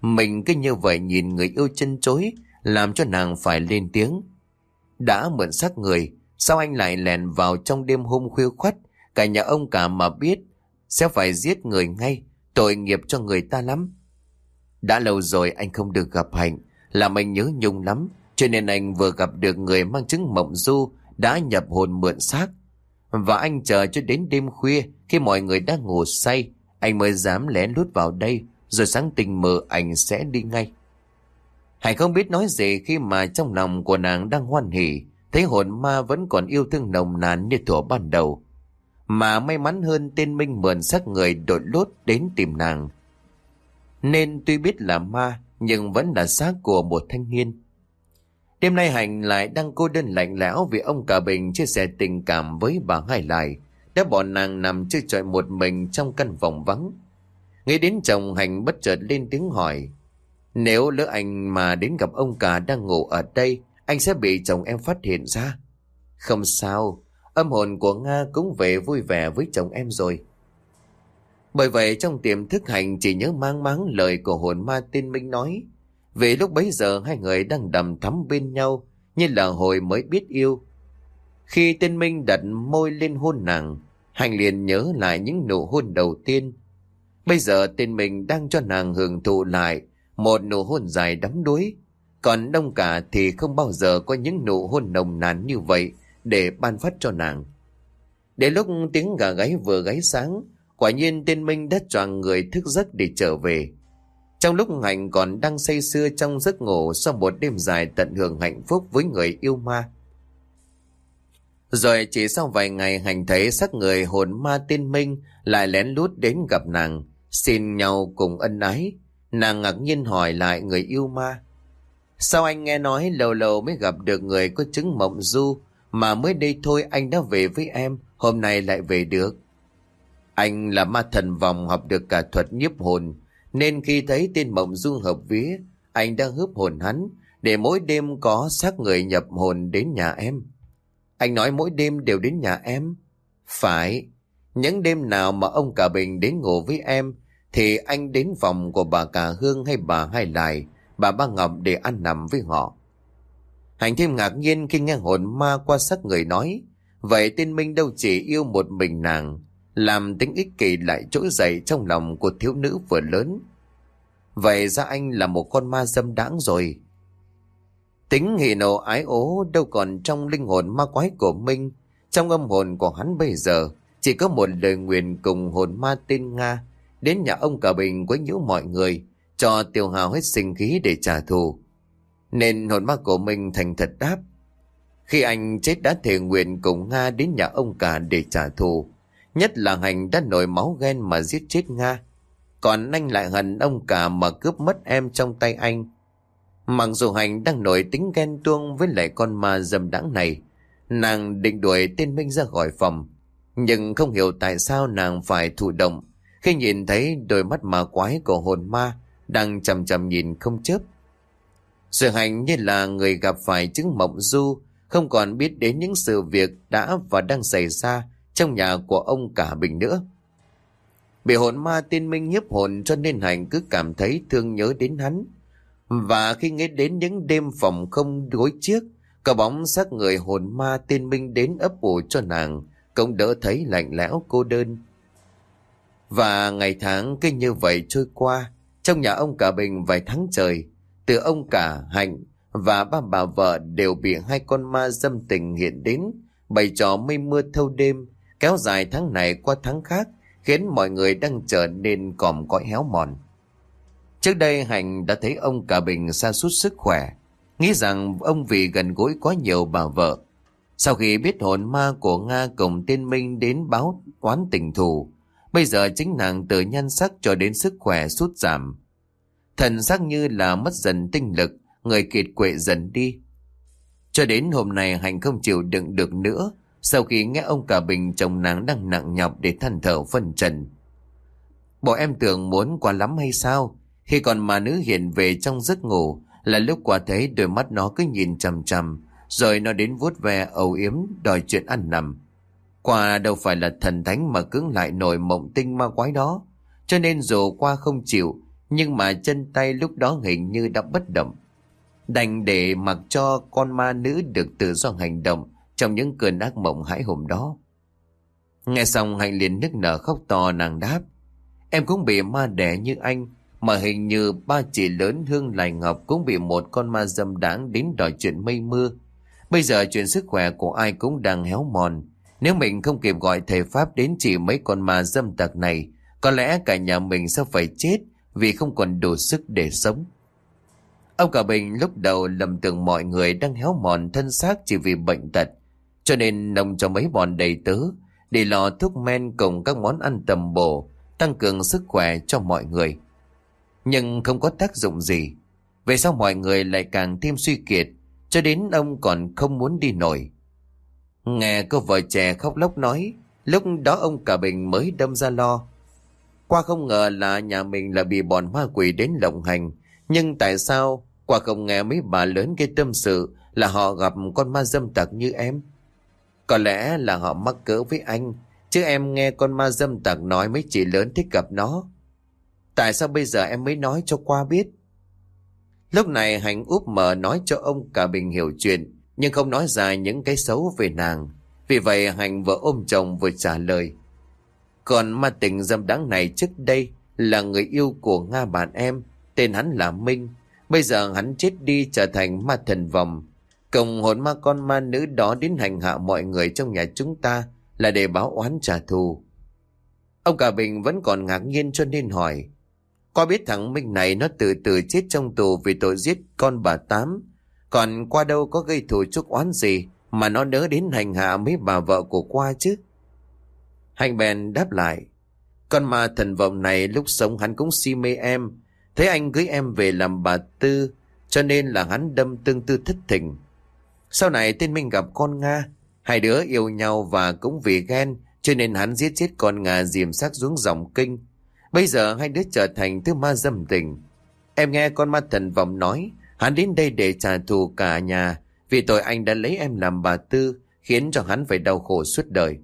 Mình cứ như vậy nhìn người yêu chân chối, làm cho nàng phải lên tiếng. Đã mượn xác người, sao anh lại lèn vào trong đêm hôm khuya khoắt, cả nhà ông cả mà biết, sẽ phải giết người ngay, tội nghiệp cho người ta lắm. Đã lâu rồi anh không được gặp Hạnh, làm anh nhớ nhung lắm, cho nên anh vừa gặp được người mang chứng mộng du đã nhập hồn mượn xác. Và anh chờ cho đến đêm khuya khi mọi người đang ngủ say, anh mới dám lén lút vào đây, rồi sáng tình mờ anh sẽ đi ngay. Hải không biết nói gì khi mà trong lòng của nàng đang hoan hỉ, thấy hồn ma vẫn còn yêu thương nồng nàn như thuở ban đầu. Mà may mắn hơn tên Minh mượn xác người đội lốt đến tìm nàng. Nên tuy biết là ma, nhưng vẫn là xác của một thanh niên. Đêm nay hạnh lại đang cô đơn lạnh lẽo vì ông cả Bình chia sẻ tình cảm với bà Hai Lại, đã bỏ nàng nằm chơi trọi một mình trong căn phòng vắng. Nghĩ đến chồng hạnh bất chợt lên tiếng hỏi, nếu lỡ anh mà đến gặp ông cả đang ngủ ở đây, anh sẽ bị chồng em phát hiện ra. Không sao, âm hồn của Nga cũng về vui vẻ với chồng em rồi. Bởi vậy trong tiềm thức hành chỉ nhớ mang máng lời của hồn ma tin minh nói, vì lúc bấy giờ hai người đang đầm thắm bên nhau như là hồi mới biết yêu. Khi tên Minh đặt môi lên hôn nàng, Hành liền nhớ lại những nụ hôn đầu tiên. Bây giờ tên Minh đang cho nàng hưởng thụ lại một nụ hôn dài đắm đuối. Còn đông cả thì không bao giờ có những nụ hôn nồng nàn như vậy để ban phát cho nàng. Để lúc tiếng gà gáy vừa gáy sáng, quả nhiên tên Minh đã choàng người thức giấc để trở về. Trong lúc Hạnh còn đang say sưa trong giấc ngủ sau một đêm dài tận hưởng hạnh phúc với người yêu ma. Rồi chỉ sau vài ngày Hạnh thấy sắc người hồn ma tiên minh lại lén lút đến gặp nàng, xin nhau cùng ân ái. Nàng ngạc nhiên hỏi lại người yêu ma. Sao anh nghe nói lâu lâu mới gặp được người có chứng mộng du mà mới đây thôi anh đã về với em, hôm nay lại về được. Anh là ma thần vòng học được cả thuật nhiếp hồn, nên khi thấy tên mộng du hợp vía, anh đang hướp hồn hắn, để mỗi đêm có xác người nhập hồn đến nhà em. Anh nói mỗi đêm đều đến nhà em. Phải, những đêm nào mà ông cả Bình đến ngủ với em, thì anh đến phòng của bà cả Hương hay bà Hai Lại, bà Ba Ngọc để ăn nằm với họ. Hành thêm ngạc nhiên khi nghe hồn ma qua sắc người nói, vậy tên Minh đâu chỉ yêu một mình nàng, làm tính ích kỷ lại trỗi dậy trong lòng của thiếu nữ vừa lớn. Vậy ra anh là một con ma dâm đãng rồi. Tính hỉ nộ ái ố đâu còn trong linh hồn ma quái của Minh. Trong âm hồn của hắn bây giờ chỉ có một lời nguyện cùng hồn ma tên Nga đến nhà ông Cả Bình quấy nhiễu mọi người cho tiêu hào hết sinh khí để trả thù. Nên hồn ma của mình thành thật đáp. Khi anh chết đã thề nguyện cùng Nga đến nhà ông cả để trả thù. Nhất là hành đã nổi máu ghen mà giết chết Nga. Còn anh lại hận ông cả mà cướp mất em trong tay anh. Mặc dù hành đang nổi tính ghen tuông với lại con ma dầm đãng này. Nàng định đuổi tên Minh ra khỏi phòng. Nhưng không hiểu tại sao nàng phải thụ động, khi nhìn thấy đôi mắt ma quái của hồn ma đang chầm chầm nhìn không chớp. Sự hành như là người gặp phải chứng mộng du, không còn biết đến những sự việc đã và đang xảy ra trong nhà của ông cả Bình nữa. Bị hồn ma tiên minh hiếp hồn cho nên Hành cứ cảm thấy thương nhớ đến hắn. Và khi nghĩ đến những đêm phòng không gối chiếc, cả bóng xác người hồn ma tiên minh đến ấp ủ cho nàng, cũng đỡ thấy lạnh lẽo cô đơn. Và ngày tháng cứ như vậy trôi qua, trong nhà ông cả Bình vài tháng trời, từ ông cả Hạnh và ba bà vợ đều bị hai con ma dâm tình hiện đến, bày trò mây mưa thâu đêm, kéo dài tháng này qua tháng khác, khiến mọi người đang trở nên còm cõi héo mòn. Trước đây Hạnh đã thấy ông cả Bình xa suốt sức khỏe, nghĩ rằng ông vì gần gũi quá nhiều bà vợ. Sau khi biết hồn ma của Nga cùng tiên minh đến báo oán tình thù, bây giờ chính nàng từ nhan sắc cho đến sức khỏe sút giảm. Thần sắc như là mất dần tinh lực, người kiệt quệ dần đi. Cho đến hôm nay Hạnh không chịu đựng được nữa, sau khi nghe ông cả bình chồng nàng đang nặng nhọc để than thở phân trần. Bộ em tưởng muốn quá lắm hay sao? Khi còn mà nữ hiện về trong giấc ngủ là lúc quả thấy đôi mắt nó cứ nhìn chằm chằm, rồi nó đến vuốt ve âu yếm đòi chuyện ăn nằm. Quả đâu phải là thần thánh mà cứng lại nổi mộng tinh ma quái đó. Cho nên dù qua không chịu, nhưng mà chân tay lúc đó hình như đã bất động. Đành để mặc cho con ma nữ được tự do hành động trong những cơn ác mộng hãi hùng đó. Nghe xong Hạnh liền nức nở khóc to nàng đáp. Em cũng bị ma đẻ như anh, mà hình như ba chị lớn Hương Lại Ngọc cũng bị một con ma dâm đáng đến đòi chuyện mây mưa. Bây giờ chuyện sức khỏe của ai cũng đang héo mòn. Nếu mình không kịp gọi thầy Pháp đến chỉ mấy con ma dâm tặc này, có lẽ cả nhà mình sẽ phải chết vì không còn đủ sức để sống. Ông Cả Bình lúc đầu lầm tưởng mọi người đang héo mòn thân xác chỉ vì bệnh tật, cho nên nông cho mấy bọn đầy tớ để lò thuốc men cùng các món ăn tầm bổ, tăng cường sức khỏe cho mọi người. Nhưng không có tác dụng gì. Về sau mọi người lại càng thêm suy kiệt, cho đến ông còn không muốn đi nổi. Nghe cô vợ trẻ khóc lóc nói, lúc đó ông cả bình mới đâm ra lo. Qua không ngờ là nhà mình là bị bọn ma quỷ đến lộng hành, nhưng tại sao qua không nghe mấy bà lớn cái tâm sự là họ gặp con ma dâm tặc như em? Có lẽ là họ mắc cỡ với anh, chứ em nghe con ma dâm tặc nói mấy chị lớn thích gặp nó. Tại sao bây giờ em mới nói cho qua biết? Lúc này Hành úp mở nói cho ông cả Bình hiểu chuyện, nhưng không nói ra những cái xấu về nàng. Vì vậy Hành vợ ôm chồng vừa trả lời. Còn ma tình dâm đáng này trước đây là người yêu của Nga bạn em, tên hắn là Minh. Bây giờ hắn chết đi trở thành ma thần vòng. Cộng hồn ma con ma nữ đó đến hành hạ mọi người trong nhà chúng ta là để báo oán trả thù. Ông cả Bình vẫn còn ngạc nhiên cho nên hỏi. Qua biết thằng Minh này nó tự tử chết trong tù vì tội giết con bà Tám. Còn qua đâu có gây thù chuốc oán gì mà nó đỡ đến hành hạ mấy bà vợ của qua chứ. Hành bèn đáp lại. Con ma thần vọng này lúc sống hắn cũng si mê em. Thấy anh cưới em về làm bà Tư cho nên là hắn đâm tương tư thất tình. Sau này tên Minh gặp con Nga. Hai đứa yêu nhau và cũng vì ghen cho nên hắn giết chết con Nga diềm xác xuống dòng kinh. Bây giờ hai đứa trở thành thứ ma dâm tình. Em nghe con ma thần vọng nói, hắn đến đây để trả thù cả nhà, vì tội anh đã lấy em làm bà Tư, khiến cho hắn phải đau khổ suốt đời.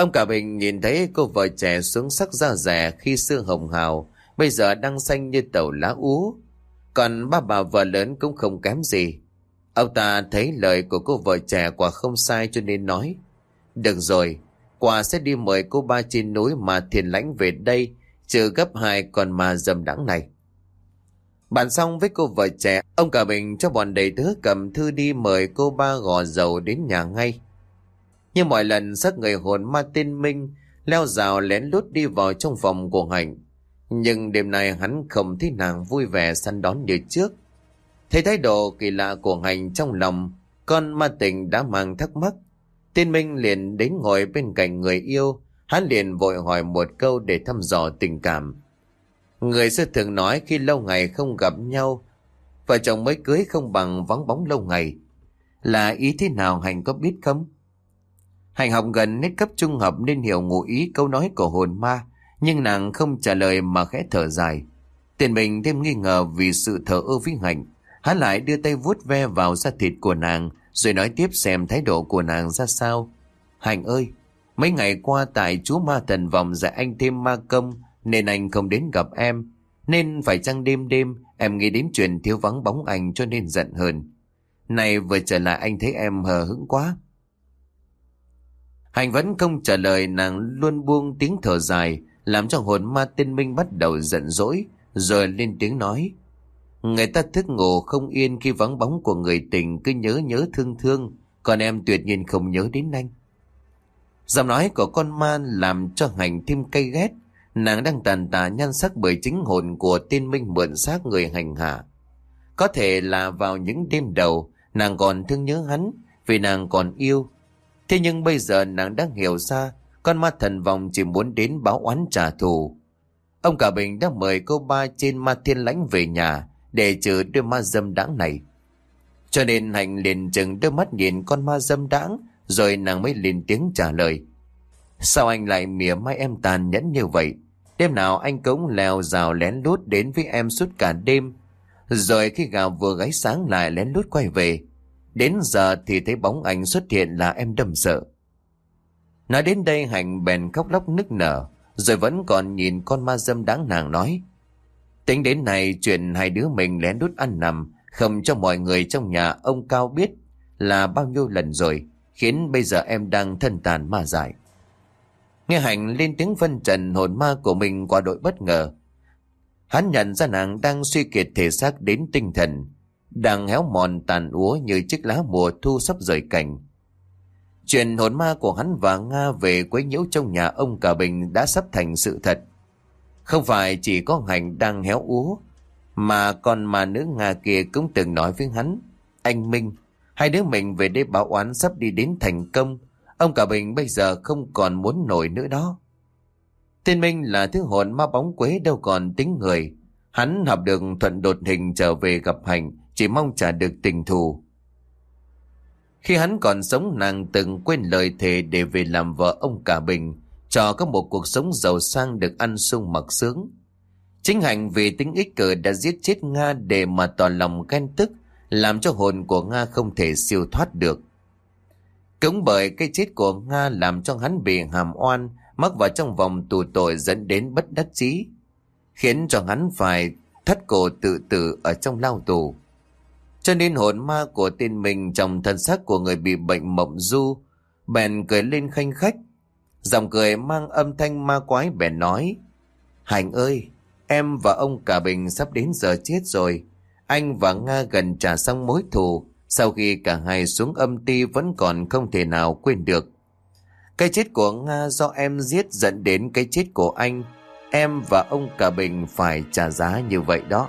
Ông cả Bình nhìn thấy cô vợ trẻ xuống sắc da rẻ khi xưa hồng hào, bây giờ đang xanh như tàu lá ú. Còn ba bà vợ lớn cũng không kém gì. Ông ta thấy lời của cô vợ trẻ quả không sai cho nên nói. Được rồi, Quả sẽ đi mời cô ba trên núi mà thiền lãnh về đây trừ gấp hai còn mà dầm đắng này. Bàn xong với cô vợ trẻ, ông cả bình cho bọn đầy tớ cầm thư đi mời cô ba gò dầu đến nhà ngay. Như mọi lần sắc người hồn ma tên Minh leo rào lén lút đi vào trong phòng của Hạnh. Nhưng đêm nay hắn không thấy nàng vui vẻ săn đón như trước. Thấy thái độ kỳ lạ của Hạnh trong lòng, con ma tình đã mang thắc mắc. Tên Minh liền đến ngồi bên cạnh người yêu, hắn liền vội hỏi một câu để thăm dò tình cảm. Người xưa thường nói khi lâu ngày không gặp nhau, vợ chồng mới cưới không bằng vắng bóng lâu ngày. Là ý thế nào Hạnh có biết không? Hành học gần nét cấp trung học nên hiểu ngụ ý câu nói của hồn ma, nhưng nàng không trả lời mà khẽ thở dài. Tiền mình thêm nghi ngờ vì sự thở ơ với Hạnh. Hắn lại đưa tay vuốt ve vào da thịt của nàng, rồi nói tiếp xem thái độ của nàng ra sao. Hạnh ơi, mấy ngày qua tại chú ma thần vòng dạy anh thêm ma công, nên anh không đến gặp em. Nên phải chăng đêm đêm em nghĩ đến chuyện thiếu vắng bóng anh cho nên giận hơn. Này vừa trở lại anh thấy em hờ hững quá. Hành vẫn không trả lời, nàng luôn buông tiếng thở dài, làm cho hồn ma tiên minh bắt đầu giận dỗi, rồi lên tiếng nói Người ta thức ngủ không yên khi vắng bóng của người tình, cứ nhớ nhớ thương thương, còn em tuyệt nhiên không nhớ đến anh. Giọng nói của con ma làm cho hành thêm cay ghét, nàng đang tàn tà nhan sắc bởi chính hồn của tiên minh mượn xác người hành hạ. Có thể là vào những đêm đầu, nàng còn thương nhớ hắn, vì nàng còn yêu Thế nhưng bây giờ nàng đã hiểu ra, con ma thần vòng chỉ muốn đến báo oán trả thù. Ông cả bình đã mời cô ba trên ma thiên lãnh về nhà để trừ đôi ma dâm đãng này. Cho nên Hạnh liền chừng đôi mắt nhìn con ma dâm đãng rồi nàng mới lên tiếng trả lời. Sao anh lại mỉa mai em tàn nhẫn như vậy? Đêm nào anh cũng leo rào lén lút đến với em suốt cả đêm. Rồi khi gà vừa gáy sáng lại lén lút quay về. Đến giờ thì thấy bóng anh xuất hiện là em đâm sợ. Nói đến đây Hạnh bèn khóc lóc nức nở, rồi vẫn còn nhìn con ma dâm đáng nàng nói. Tính đến này chuyện hai đứa mình lén đút ăn nằm, không cho mọi người trong nhà ông Cao biết là bao nhiêu lần rồi, khiến bây giờ em đang thân tàn ma dại. Nghe Hạnh lên tiếng phân trần hồn ma của mình qua đội bất ngờ. Hắn nhận ra nàng đang suy kiệt thể xác đến tinh thần, đang héo mòn tàn úa như chiếc lá mùa thu sắp rời cành. Chuyện hồn ma của hắn và Nga về quấy nhiễu trong nhà ông Cả Bình đã sắp thành sự thật. Không phải chỉ có hành đang héo úa, mà còn mà nữ Nga kia cũng từng nói với hắn. Anh Minh, hai đứa mình về đây báo oán sắp đi đến thành công. Ông Cả Bình bây giờ không còn muốn nổi nữa đó. Tên Minh là thứ hồn ma bóng quế đâu còn tính người. Hắn học được thuận đột hình trở về gặp hành chỉ mong trả được tình thù. Khi hắn còn sống nàng từng quên lời thề để về làm vợ ông cả bình, cho có một cuộc sống giàu sang được ăn sung mặc sướng. Chính hành vì tính ích cử đã giết chết Nga để mà tỏ lòng ghen tức, làm cho hồn của Nga không thể siêu thoát được. Cũng bởi cái chết của Nga làm cho hắn bị hàm oan, mắc vào trong vòng tù tội dẫn đến bất đắc chí, khiến cho hắn phải thất cổ tự tử ở trong lao tù. Cho nên hồn ma của tên mình trong thân xác của người bị bệnh mộng du, bèn cười lên khanh khách. giọng cười mang âm thanh ma quái bèn nói, Hành ơi, em và ông cả bình sắp đến giờ chết rồi. Anh và Nga gần trả xong mối thù, sau khi cả hai xuống âm ti vẫn còn không thể nào quên được. Cái chết của Nga do em giết dẫn đến cái chết của anh, em và ông cả bình phải trả giá như vậy đó.